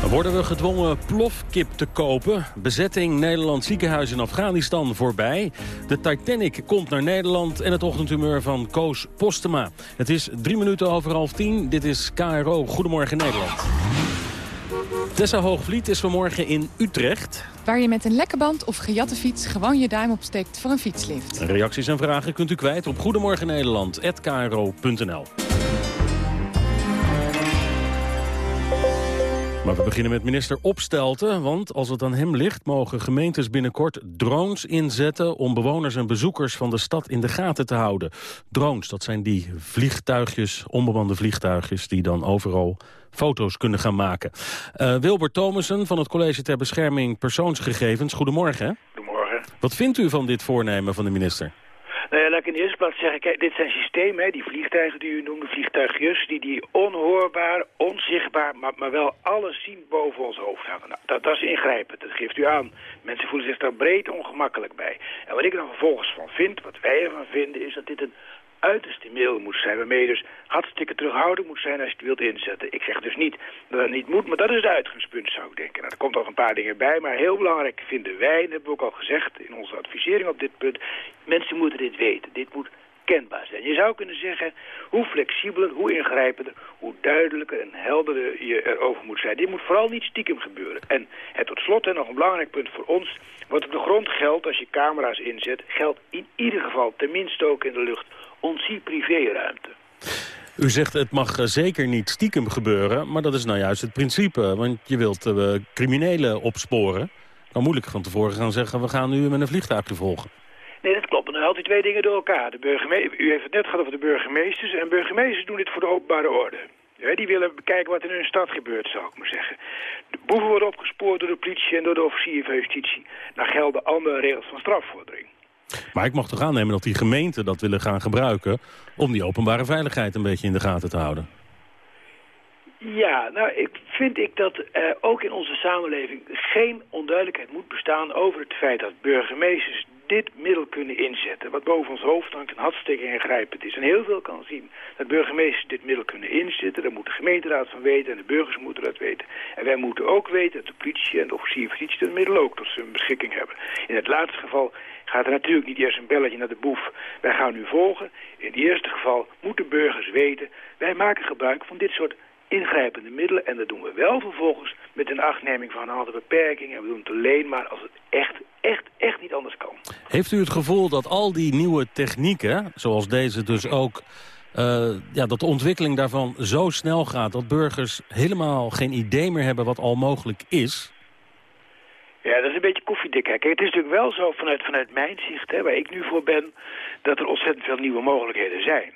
Worden we gedwongen plofkip te kopen. Bezetting Nederland ziekenhuis in Afghanistan voorbij. De Titanic komt naar Nederland en het ochtendhumeur van Koos Postema. Het is drie minuten over half tien. Dit is KRO. Goedemorgen Nederland. Tessa Hoogvliet is vanmorgen in Utrecht. Waar je met een lekke band of gejatte fiets gewoon je duim opsteekt voor een fietslift. Reacties en vragen kunt u kwijt op Goedemorgen. Maar we beginnen met minister Opstelten, want als het aan hem ligt... mogen gemeentes binnenkort drones inzetten... om bewoners en bezoekers van de stad in de gaten te houden. Drones, dat zijn die vliegtuigjes, onbemande vliegtuigjes... die dan overal foto's kunnen gaan maken. Uh, Wilbert Thomassen van het College ter Bescherming Persoonsgegevens. Goedemorgen. Goedemorgen. Wat vindt u van dit voornemen van de minister? Nou ja, laat ik in de eerste plaats zeggen, kijk, dit zijn systemen, hè, die vliegtuigen die u noemde, vliegtuigjes, die, die onhoorbaar, onzichtbaar, maar, maar wel alles zien boven ons hoofd hangen. Nou, dat, dat is ingrijpend, dat geeft u aan. Mensen voelen zich daar breed ongemakkelijk bij. En wat ik er dan vervolgens van vind, wat wij ervan vinden, is dat dit een uiterste middel moet zijn. Waarmee je dus hartstikke terughoudend moet zijn als je het wilt inzetten. Ik zeg dus niet dat het niet moet, maar dat is het uitgangspunt zou ik denken. Nou, er komt nog een paar dingen bij, maar heel belangrijk vinden wij, en dat hebben we ook al gezegd in onze advisering op dit punt, mensen moeten dit weten. Dit moet kenbaar zijn. Je zou kunnen zeggen, hoe flexibeler, hoe ingrijpender, hoe duidelijker en helderder je erover moet zijn. Dit moet vooral niet stiekem gebeuren. En het tot slot, en nog een belangrijk punt voor ons, wat op de grond geldt als je camera's inzet, geldt in ieder geval tenminste ook in de lucht ontzie privéruimte. U zegt het mag zeker niet stiekem gebeuren, maar dat is nou juist het principe. Want je wilt uh, criminelen opsporen. Dan moeilijk van tevoren gaan zeggen, we gaan nu met een vliegtuigje volgen. Nee, dat klopt. dan haalt u twee dingen door elkaar. De burgemeester, u heeft het net gehad over de burgemeesters. En burgemeesters doen dit voor de openbare orde. Ja, die willen bekijken wat in hun stad gebeurt, zou ik maar zeggen. De boeven worden opgespoord door de politie en door de officier van justitie. Dan gelden andere regels van strafvordering. Maar ik mag toch aannemen dat die gemeenten dat willen gaan gebruiken... om die openbare veiligheid een beetje in de gaten te houden. Ja, nou ik vind ik dat uh, ook in onze samenleving geen onduidelijkheid moet bestaan over het feit dat burgemeesters dit middel kunnen inzetten. Wat boven ons hoofd hangt en hartstikke ingrijpend is. En heel veel kan zien dat burgemeesters dit middel kunnen inzetten. Daar moet de gemeenteraad van weten en de burgers moeten dat weten. En wij moeten ook weten dat de politie en de officier van justitie het middel ook tot zijn beschikking hebben. In het laatste geval gaat er natuurlijk niet eerst een belletje naar de boef. Wij gaan nu volgen. In het eerste geval moeten burgers weten. Wij maken gebruik van dit soort ingrijpende middelen. En dat doen we wel vervolgens met een achtneming van een aantal beperkingen. En we doen het alleen maar als het echt, echt, echt niet anders kan. Heeft u het gevoel dat al die nieuwe technieken, zoals deze dus ook... Uh, ja, dat de ontwikkeling daarvan zo snel gaat... dat burgers helemaal geen idee meer hebben wat al mogelijk is... Ja, dat is een beetje koffiedik. Kijk, het is natuurlijk wel zo vanuit, vanuit mijn zicht, hè, waar ik nu voor ben, dat er ontzettend veel nieuwe mogelijkheden zijn.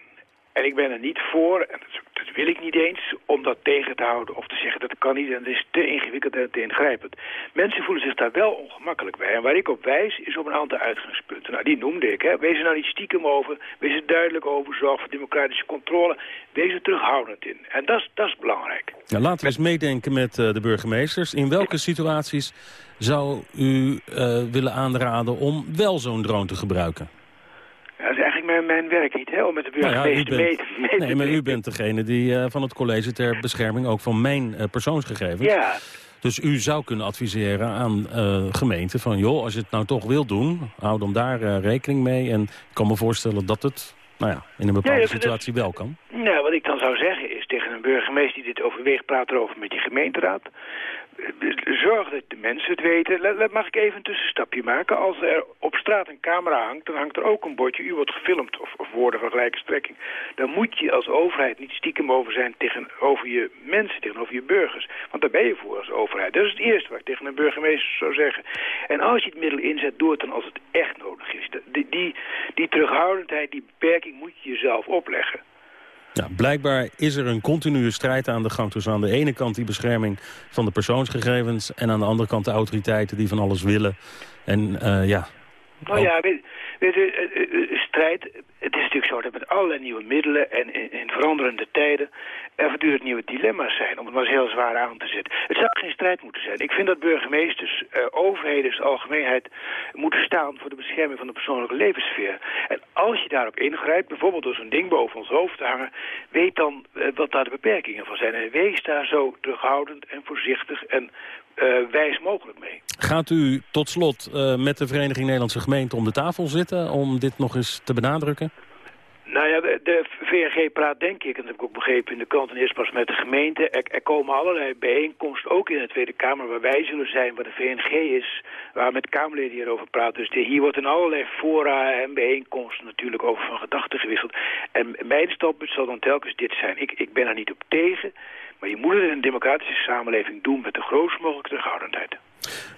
En ik ben er niet voor, en dat, dat, wil ik niet eens, om dat tegen te houden of te zeggen dat kan niet en het is te ingewikkeld en te ingrijpend. Mensen voelen zich daar wel ongemakkelijk bij. En waar ik op wijs is op een aantal uitgangspunten. Nou, die noemde ik. Hè. Wees er nou niet stiekem over, wees er duidelijk over, zorg voor democratische controle. Wees er terughoudend in. En dat, dat is belangrijk. Ja, laten we eens meedenken met uh, de burgemeesters. In welke situaties zou u uh, willen aanraden om wel zo'n drone te gebruiken? Ja, dat is eigenlijk mijn, mijn werk niet, hè, om met de burgemeester nou ja, mee, mee Nee, maar u bent degene die uh, van het college ter bescherming ook van mijn uh, persoonsgegevens. Ja. Dus u zou kunnen adviseren aan uh, gemeenten van... joh, als je het nou toch wilt doen, hou dan daar rekening mee. En ik kan me voorstellen dat het nou ja, in een bepaalde ja, situatie wel kan. Nou, wat ik dan zou zeggen is tegen een burgemeester die dit overweegt... praat erover met je gemeenteraad zorg dat de mensen het weten. Mag ik even een tussenstapje maken? Als er op straat een camera hangt, dan hangt er ook een bordje. U wordt gefilmd, of, of woorden van gelijke strekking. Dan moet je als overheid niet stiekem over zijn tegenover je mensen, tegenover je burgers. Want daar ben je voor als overheid. Dat is het eerste wat ik tegen een burgemeester zou zeggen. En als je het middel inzet, doe het dan als het echt nodig is. Die, die, die terughoudendheid, die beperking moet je jezelf opleggen. Ja, blijkbaar is er een continue strijd aan de gang tussen aan de ene kant die bescherming van de persoonsgegevens en aan de andere kant de autoriteiten die van alles willen. En uh, ja... Nou ja, weet, weet u, strijd, het is natuurlijk zo dat met allerlei nieuwe middelen en in, in veranderende tijden er nieuwe dilemma's zijn, om het maar eens heel zwaar aan te zetten. Het zou geen strijd moeten zijn. Ik vind dat burgemeesters, uh, overheden in algemeenheid moeten staan voor de bescherming van de persoonlijke levenssfeer. En als je daarop ingrijpt, bijvoorbeeld door zo'n ding boven ons hoofd te hangen, weet dan uh, wat daar de beperkingen van zijn. En wees daar zo terughoudend en voorzichtig en uh, wijs mogelijk mee. Gaat u tot slot met de Vereniging Nederlandse Gemeenten om de tafel zitten... om dit nog eens te benadrukken? Nou ja, de, VNG praat denk ik, en dat heb ik ook begrepen in de krant... en eerst pas met de gemeente. Er, er, komen allerlei bijeenkomsten, ook in de Tweede Kamer... waar wij zullen zijn, waar de VNG is... waar met Kamerleden hierover praten. Dus de, hier wordt in allerlei fora en bijeenkomsten natuurlijk over van gedachten gewisseld. En mijn standpunt zal dan telkens dit zijn. Ik, ik ben er niet op tegen... Maar je moet het in een democratische samenleving doen met de grootst mogelijke terughoudendheid.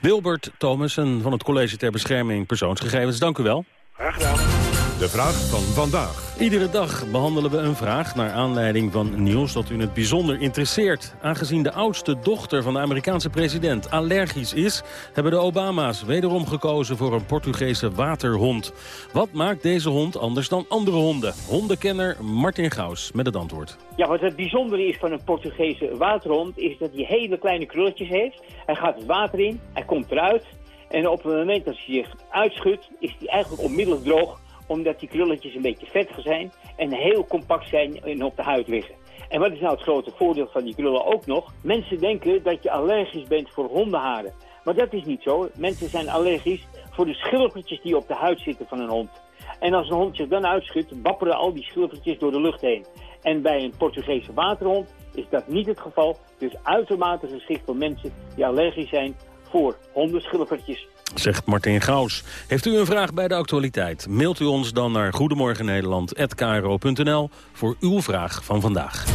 Wilbert Thomassen van het College ter Bescherming Persoonsgegevens, dank u wel. Graag gedaan. De vraag van vandaag. Iedere dag behandelen we een vraag naar aanleiding van nieuws dat u in het bijzonder interesseert. Aangezien de oudste dochter van de Amerikaanse president allergisch is... hebben de Obama's wederom gekozen voor een Portugese waterhond. Wat maakt deze hond anders dan andere honden? Hondenkenner Martin Gaus met het antwoord. Ja, wat het bijzondere is van een Portugese waterhond... is dat hij hele kleine krulletjes heeft. Hij gaat het water in, hij komt eruit... En op het moment dat hij zich uitschudt, is hij eigenlijk onmiddellijk droog omdat die krulletjes een beetje vettig zijn en heel compact zijn en op de huid liggen. En wat is nou het grote voordeel van die krullen ook nog? Mensen denken dat je allergisch bent voor hondenharen. Maar dat is niet zo. Mensen zijn allergisch voor de schilfertjes die op de huid zitten van een hond. En als een hond zich dan uitschudt, wapperen al die schilfertjes door de lucht heen. En bij een Portugese waterhond is dat niet het geval. Dus uitermate geschikt voor mensen die allergisch zijn voor hondenschilfertjes Zegt Martin Gaus. Heeft u een vraag bij de actualiteit? Mailt u ons dan naar goedemorgennederland.kro.nl voor uw vraag van vandaag.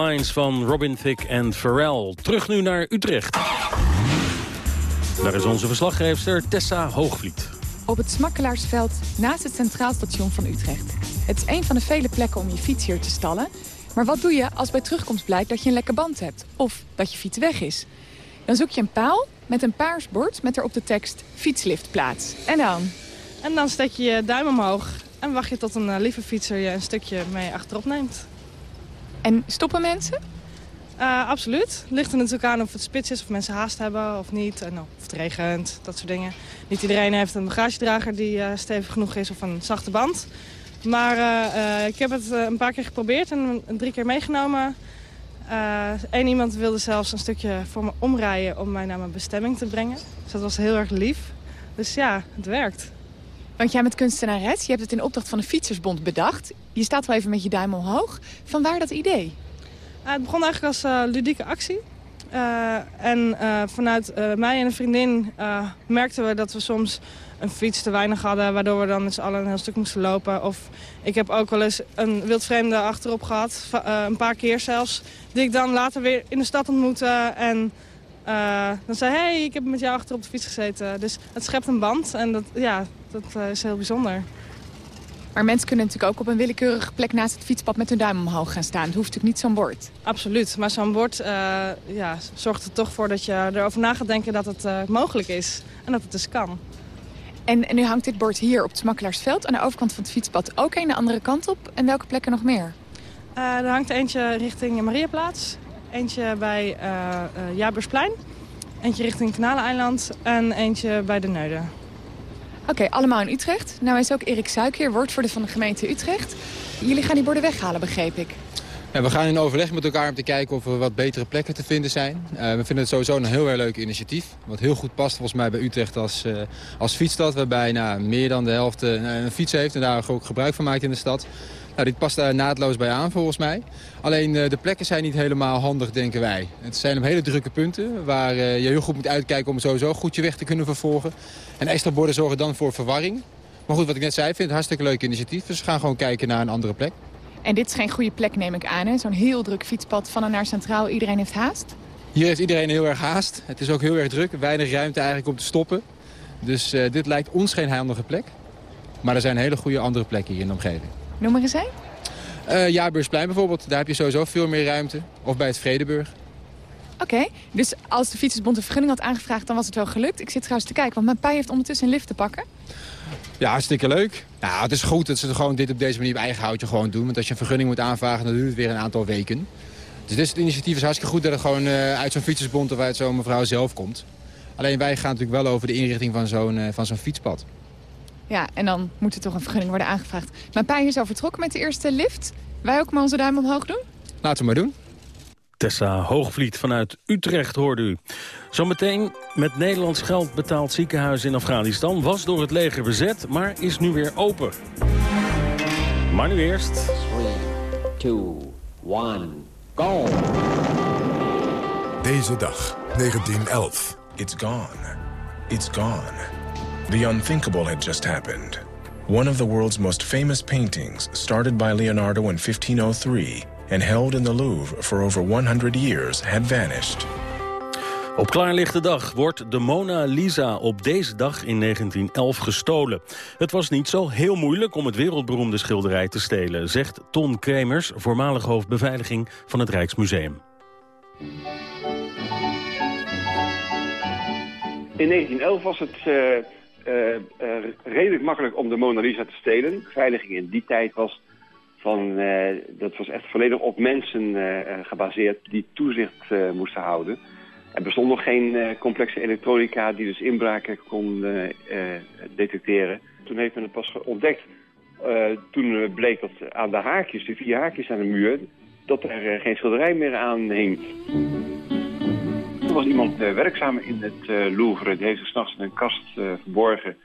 Lines van Robin Thicke en Pharrell. Terug nu naar Utrecht. Daar is onze verslaggeefster Tessa Hoogvliet. Op het Smakkelaarsveld naast het Centraal Station van Utrecht. Het is een van de vele plekken om je fiets hier te stallen. Maar wat doe je als bij terugkomst blijkt dat je een lekke band hebt? Of dat je fiets weg is? Dan zoek je een paal met een paars bord met erop de tekst fietsliftplaats. En dan? En dan steek je je duim omhoog en wacht je tot een eh, lieve fietser je een stukje mee achterop neemt. En stoppen mensen? Eh, absoluut. Ligt er natuurlijk aan of het spits is, of mensen haast hebben of niet. En of het regent, dat soort dingen. Niet iedereen heeft een bagagedrager die eh, stevig genoeg is of een zachte band. Maar eh, ik heb het een paar keer geprobeerd en drie keer meegenomen. Eén iemand wilde zelfs een stukje voor me omrijden om mij naar mijn bestemming te brengen. Dus dat was heel erg lief. Dus ja, het werkt. Want jij bent kunstenares, je hebt het in opdracht van de Fietsersbond bedacht. Je staat wel even met je duim omhoog. Vanwaar dat idee? Uh, het begon eigenlijk als uh, ludieke actie. Uh, en vanuit mij en een vriendin merkten we dat we soms een fiets te weinig hadden... waardoor we dan met z'n allen een heel stuk moesten lopen. Of ik heb ook wel eens een wildvreemde achterop gehad, een paar keer zelfs... die ik dan later weer in de stad ontmoette en... dan zei hé, hey, ik heb met jou achter op de fiets gezeten. Dus het schept een band en dat, ja, dat is heel bijzonder. Maar mensen kunnen natuurlijk ook op een willekeurige plek naast het fietspad met hun duim omhoog gaan staan. Het hoeft natuurlijk niet zo'n bord. Absoluut, maar zo'n bord uh, ja, zorgt er toch voor dat je erover na gaat denken dat het mogelijk is. En dat het dus kan. En, en nu hangt dit bord hier op het Smakkelaarsveld aan de overkant van het fietspad ook een de andere kant op. En welke plekken nog meer? Er hangt eentje richting Mariaplaats, eentje bij Jabersplein, eentje richting Kanaleiland en eentje bij de Neuden. Oké, okay, allemaal in Utrecht. Nou is ook Erik Suik hier, woordvoerder van de gemeente Utrecht. Jullie gaan die borden weghalen, begreep ik. Ja, we gaan in overleg met elkaar om te kijken of er wat betere plekken te vinden zijn. Uh, we vinden het sowieso een heel erg leuk initiatief. Wat heel goed past volgens mij bij Utrecht als, uh, als fietsstad. Waarbij nou, meer dan de helft uh, een fiets heeft en daar ook gebruik van maakt in de stad. Nou, dit past daar naadloos bij aan volgens mij. Alleen eh, de plekken zijn niet helemaal handig, denken wij. Het zijn hele drukke punten waar eh, je heel goed moet uitkijken om sowieso goed je weg te kunnen vervolgen. En extra borden zorgen dan voor verwarring. Maar goed, wat ik net zei, vind het een hartstikke leuk initiatief. Dus we gaan gewoon kijken naar een andere plek. En dit is geen goede plek, neem ik aan. Zo'n heel druk fietspad van en naar Centraal. Iedereen heeft haast. Hier heeft iedereen heel erg haast. Het is ook heel erg druk. Weinig ruimte eigenlijk om te stoppen. Dus eh, dit lijkt ons geen handige plek. Maar er zijn hele goede andere plekken hier in de omgeving. Noem maar eens één. Eh Jaarbeursplein bijvoorbeeld, daar heb je sowieso veel meer ruimte. Of bij het Vredeburg. Oké, dus als de Fietsersbond een vergunning had aangevraagd... dan was het wel gelukt. Ik zit trouwens te kijken, want mijn pij heeft ondertussen een lift te pakken. Ja, hartstikke leuk. Nou, het is goed dat ze gewoon dit op deze manier op eigen houtje gewoon doen. Want als je een vergunning moet aanvragen, dan duurt het weer een aantal weken. Dus dit initiatief is hartstikke goed dat het gewoon eh, uit zo'n fietsersbond of uit zo'n mevrouw zelf komt. Alleen wij gaan natuurlijk wel over de inrichting van zo'n eh, van zo'n fietspad. Ja, en dan moet er toch een vergunning worden aangevraagd. Mijn pij is al vertrokken met de eerste lift. Wij ook maar onze duim omhoog doen? Laten we maar doen. Tessa Hoogvliet vanuit Utrecht hoorde u. Zometeen met Nederlands geld betaald ziekenhuis in Afghanistan... was door het leger bezet, maar is nu weer open. Maar nu eerst... 3, 2, 1, go! Deze dag, 1911. It's gone. It's gone. The unthinkable had just happened. One of the world's most famous paintings, started by Leonardo in 1503 and held in the Louvre for over 100 years, had vanished. Op klaarlichte dag wordt de Mona Lisa op deze dag in 1911 gestolen. Het was niet zo heel moeilijk om het wereldberoemde schilderij te stelen... zegt Ton Kremers, voormalig hoofdbeveiliging van het Rijksmuseum. In 1911 was het eh, redelijk makkelijk om de Mona Lisa te stelen. Beveiliging in die tijd was, van, eh, dat was echt volledig op mensen eh, gebaseerd die toezicht eh, moesten houden. Er bestond nog geen eh, complexe elektronica die dus inbraken kon eh, eh, detecteren. Toen heeft men het pas ontdekt. eh, toen eh, bleek dat aan de haakjes, de vier haakjes aan de muur, dat er eh, geen schilderij meer aan hing. Was iemand eh, werkzaam in het eh, Louvre. Die heeft zich s'nachts in een kast eh, verborgen.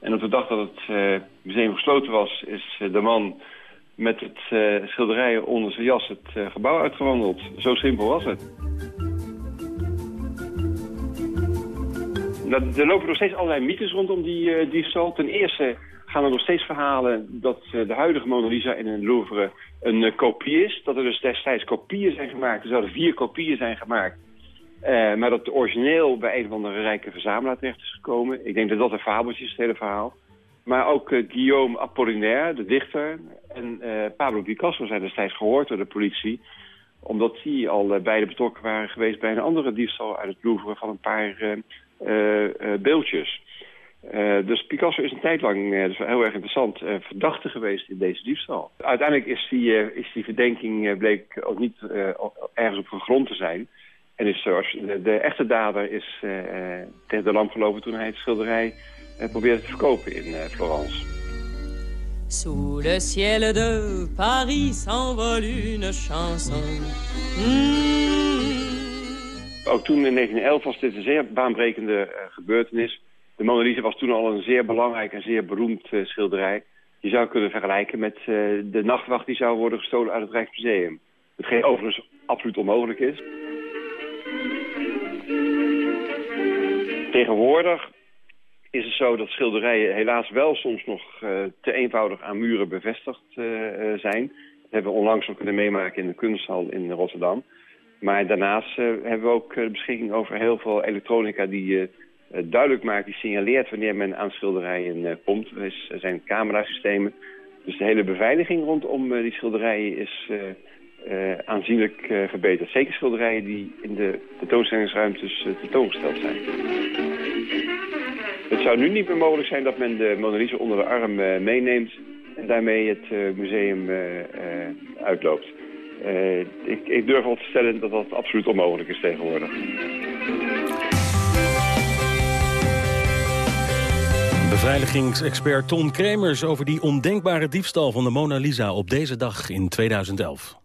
En op de dag dat het museum gesloten was, is de man met het eh, schilderij onder zijn jas het gebouw uitgewandeld. Zo simpel was het. Er lopen nog steeds allerlei mythes rondom die eh, diefstal. Ten eerste gaan er nog steeds verhalen dat de huidige Mona Lisa in een Louvre een kopie is. Dat er dus destijds kopieën zijn gemaakt. Er zouden vier kopieën zijn gemaakt. Eh, maar dat origineel bij een of andere rijke verzamelaar terecht is gekomen. Ik denk dat dat een fabeltje is, het hele verhaal. Maar ook eh, Guillaume Apollinaire, de dichter, en eh, Pablo Picasso zijn destijds gehoord door de politie. Omdat die al beide betrokken waren geweest bij een andere diefstal uit het Louvre van een paar beeldjes. Dus Picasso is een tijd lang, wel heel erg interessant, verdachte geweest in deze diefstal. Uiteindelijk is die, is die verdenking bleek ook niet ergens op gegrond te zijn. En is de, de echte dader is eh, tegen de lamp gelopen toen hij het schilderij eh, probeerde te verkopen in Florence. Sous le ciel de Paris s'envole une chanson. Ook toen in 1911 was dit een zeer baanbrekende gebeurtenis. De Mona Lisa was toen al een zeer belangrijk en zeer beroemd schilderij. Je zou kunnen vergelijken met de nachtwacht die zou worden gestolen uit het Rijksmuseum. Hetgeen overigens absoluut onmogelijk is. Tegenwoordig is het zo dat schilderijen helaas wel soms nog eh, te eenvoudig aan muren bevestigd eh, eh, zijn. Dat hebben we onlangs ook kunnen meemaken in de kunsthal in Rotterdam. Maar daarnaast hebben we ook de beschikking over heel veel elektronica die duidelijk maakt, die signaleert wanneer men aan schilderijen komt. Er, zijn camerasystemen. Dus de hele beveiliging rondom die schilderijen is eh, eh, aanzienlijk eh, verbeterd. Zeker schilderijen die in de tentoonstellingsruimtes eh, tentoongesteld zijn. Het zou nu niet meer mogelijk zijn dat men de Mona Lisa onder de arm eh, meeneemt en daarmee het eh, museum eh, eh, uitloopt. Eh, ik, ik durf wel te stellen dat dat absoluut onmogelijk is tegenwoordig. Beveiligingsexpert Ton Kremers over die ondenkbare diefstal van de Mona Lisa op deze dag in 2011.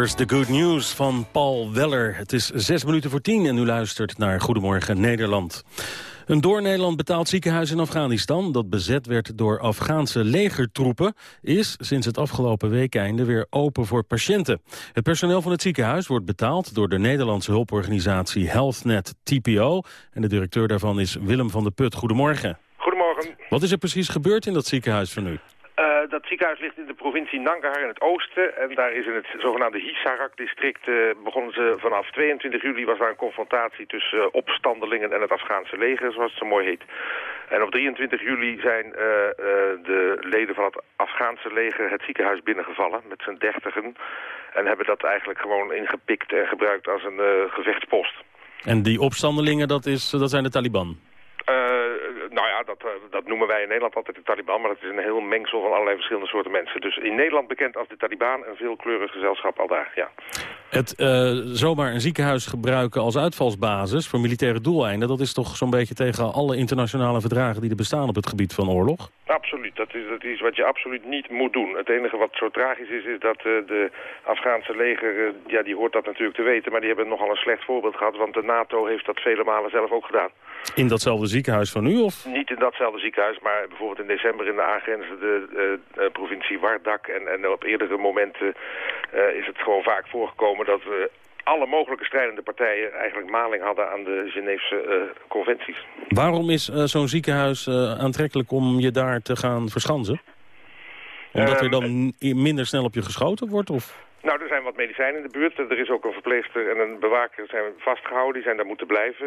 Here's the good news van Paul Weller. Het is zes minuten voor tien en u luistert naar Goedemorgen Nederland. Een door Nederland betaald ziekenhuis in Afghanistan... dat bezet werd door Afghaanse legertroepen... is sinds het afgelopen weekeinde weer open voor patiënten. Het personeel van het ziekenhuis wordt betaald... door de Nederlandse hulporganisatie HealthNet TPO. En de directeur daarvan is Willem van der Put. Goedemorgen. Goedemorgen. Wat is er precies gebeurd in dat ziekenhuis van u? Eh, dat ziekenhuis ligt in de provincie Nangarhar in het oosten. En daar is in het zogenaamde Hisarak-district eh, begonnen ze vanaf 22 juli... was daar een confrontatie tussen eh, opstandelingen en het Afghaanse leger, zoals het zo mooi heet. En op 23 juli zijn de leden van het Afghaanse leger het ziekenhuis binnengevallen met z'n dertigen. En hebben dat eigenlijk gewoon ingepikt en gebruikt als een gevechtspost. En die opstandelingen, dat, is, dat zijn de Taliban? Nou ja, dat, eh, dat noemen wij in Nederland altijd de Taliban, maar dat is een heel mengsel van allerlei verschillende soorten mensen. Dus in Nederland bekend als de Taliban, een veelkleurig gezelschap al daar, ja. Het eh, zomaar een ziekenhuis gebruiken als uitvalsbasis voor militaire doeleinden... dat is toch zo'n beetje tegen alle internationale verdragen die er bestaan op het gebied van oorlog? Absoluut, dat is, dat is wat je absoluut niet moet doen. Het enige wat zo tragisch is, is dat eh, de Afghaanse leger, eh, ja die hoort dat natuurlijk te weten... maar die hebben nogal een slecht voorbeeld gehad, want de NATO heeft dat vele malen zelf ook gedaan. In datzelfde ziekenhuis van u? Of? Niet in datzelfde ziekenhuis, maar bijvoorbeeld in december in de aangrenzende provincie Wardak. En, en op eerdere momenten is het gewoon vaak voorgekomen dat we alle mogelijke strijdende partijen eigenlijk maling hadden aan de Geneefse eh, conventies. Waarom is eh, zo'n ziekenhuis eh, aantrekkelijk om je daar te gaan verschansen? Omdat er dan minder snel op je geschoten wordt? Of? Nou, er zijn wat medicijnen in de buurt. Er is ook een verpleegster en een bewaker zijn vastgehouden. Die zijn daar moeten blijven.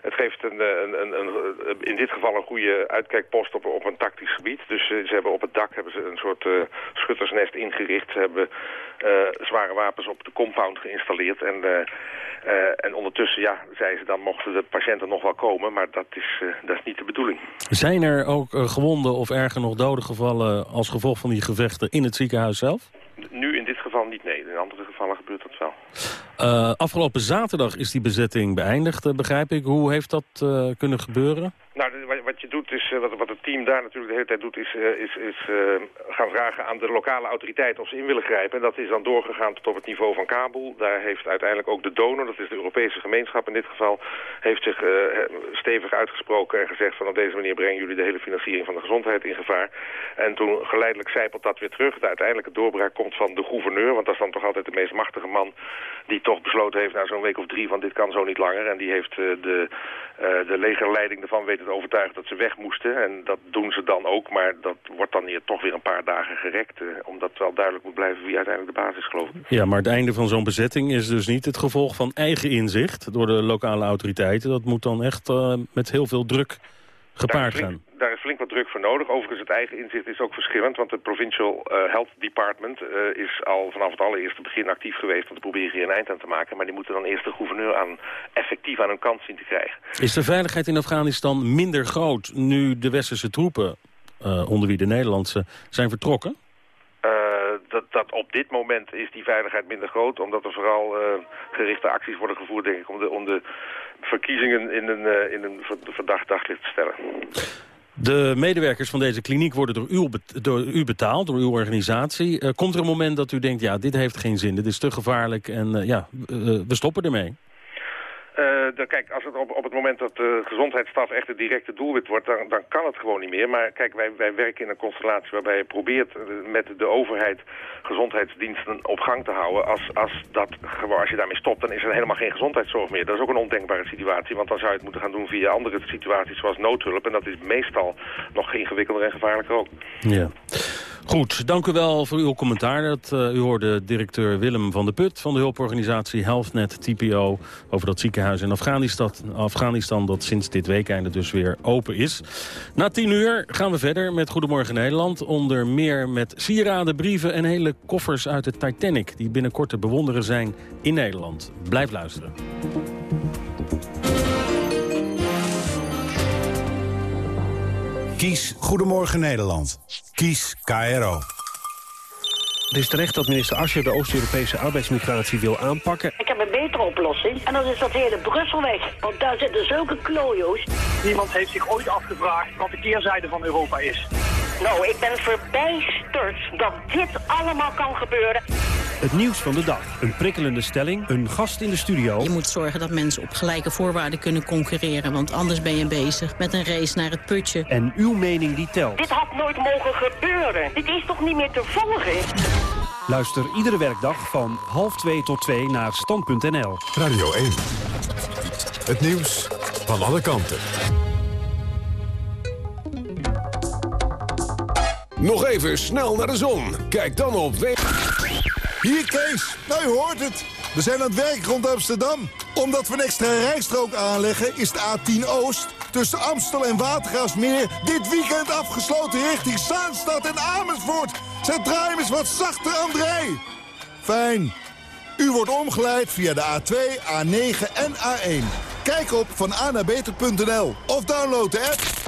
Het geeft een, een, een, een- in dit geval een goede uitkijkpost op, op een tactisch gebied. Dus ze hebben op het dak hebben ze een soort schuttersnest ingericht. Ze hebben zware wapens op de compound geïnstalleerd. En, eh, eh, en ondertussen, ja, zeiden ze dan, mochten de patiënten nog wel komen. Maar dat is, eh, dat is niet de bedoeling. Zijn er ook eh, gewonden of erger nog doden gevallen... als gevolg van die gevechten in het ziekenhuis zelf? Nu in dit geval niet, nee. In andere gevallen gebeurt dat wel. Eh, afgelopen zaterdag is die bezetting beëindigd, eh, begrijp ik. Hoe heeft dat eh, kunnen gebeuren? Nou, wat- je doet is, wat, wat het team daar natuurlijk de hele tijd doet, is, is, is gaan vragen aan de lokale autoriteiten of ze in willen grijpen. En dat is dan doorgegaan tot op het niveau van Kabul. Daar heeft uiteindelijk ook de donor, dat is de Europese gemeenschap in dit geval, heeft zich stevig uitgesproken en gezegd van op deze manier brengen jullie de hele financiering van de gezondheid in gevaar. En toen geleidelijk zijpelt dat weer terug. De uiteindelijke doorbraak komt van de gouverneur, want dat is dan toch altijd de meest machtige man die toch besloten heeft na zo'n week of drie van dit kan zo niet langer. En die heeft eh, de, eh, de legerleiding ervan weten te overtuigen dat ze weg moesten. En dat doen ze dan ook, maar dat wordt dan hier toch weer een paar dagen gerekt. eh, omdat wel duidelijk moet blijven wie uiteindelijk de basis is, geloof ik. Ja, maar het einde van zo'n bezetting is dus niet het gevolg van eigen inzicht... door de lokale autoriteiten. Dat moet dan echt met heel veel druk gepaard Daar is gaan. flink- Daar is flink wat druk voor nodig. Overigens, het eigen inzicht is ook verschillend. Want het Provincial eh, Health Department eh, is al vanaf het allereerste begin actief geweest... om te proberen hier een eind aan te maken. Maar die moeten dan eerst de gouverneur aan, effectief aan hun kant zien te krijgen. Is de veiligheid in Afghanistan minder groot... nu de westerse troepen, eh, onder wie de Nederlandse, zijn vertrokken? Dat, dat op dit moment is die veiligheid minder groot... omdat er vooral eh, gerichte acties worden gevoerd, denk ik... om de, om de verkiezingen in een, eh, in een ver- verdacht daglicht te stellen. De medewerkers van deze kliniek worden door u, door u betaald, door uw organisatie. Eh, komt er een moment dat u denkt, ja, dit heeft geen zin, dit is te gevaarlijk... en ja, we stoppen ermee? Eh, dan, kijk, als het op, op het moment dat de gezondheidsstaf echt het directe doelwit wordt, dan, dan kan het gewoon niet meer. Maar kijk, wij, wij werken in een constellatie waarbij je probeert eh, met de overheid gezondheidsdiensten op gang te houden. Als, als, dat, als je daarmee stopt, dan is er helemaal geen gezondheidszorg meer. Dat is ook een ondenkbare situatie, want dan zou je het moeten gaan doen via andere situaties zoals noodhulp. En dat is meestal nog ingewikkelder en gevaarlijker ook. Ja. Goed, dank u wel voor uw commentaar. Dat, eh, u hoorde directeur Willem van de Put van de hulporganisatie HealthNet TPO... over dat ziekenhuis in Afghanistan, Afghanistan dat sinds dit weekende dus weer open is. Na tien uur gaan we verder met Goedemorgen Nederland. Onder meer met sieraden, brieven en hele koffers uit de Titanic... die binnenkort te bewonderen zijn in Nederland. Blijf luisteren. Kies Goedemorgen Nederland. Kies KRO. Het is terecht dat minister Ascher de Oost-Europese arbeidsmigratie wil aanpakken. Ik heb een betere oplossing. En dat is dat hele Brussel weg. Want daar zitten zulke klojo's. Niemand heeft zich ooit afgevraagd wat de keerzijde van Europa is. Nou, ik ben verbijsterd dat dit allemaal kan gebeuren. Het nieuws van de dag. Een prikkelende stelling, een gast in de studio. Je moet zorgen dat mensen op gelijke voorwaarden kunnen concurreren. Want anders ben je bezig met een race naar het putje. En uw mening die telt. Dit had nooit mogen gebeuren. Dit is toch niet meer te volgen? Luister iedere werkdag van half 2 tot 2 naar stand.nl. Radio 1. Het nieuws van alle kanten. Nog even snel naar de zon. Kijk dan op w... Hier Kees, nou je hoort het. We zijn aan het werk rond Amsterdam. Omdat we een extra rijstrook aanleggen is de A10 Oost... tussen Amstel en Watergraafsmeer dit weekend afgesloten richting Zaanstad en Amersfoort. Zet draai eens wat zachter, André. Fijn. U wordt omgeleid via de A2, A9 en A1. Kijk op vananabeter.nl of download de app.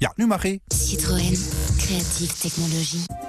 Ja, nu mag ie. Citroën. Creatieve technologie.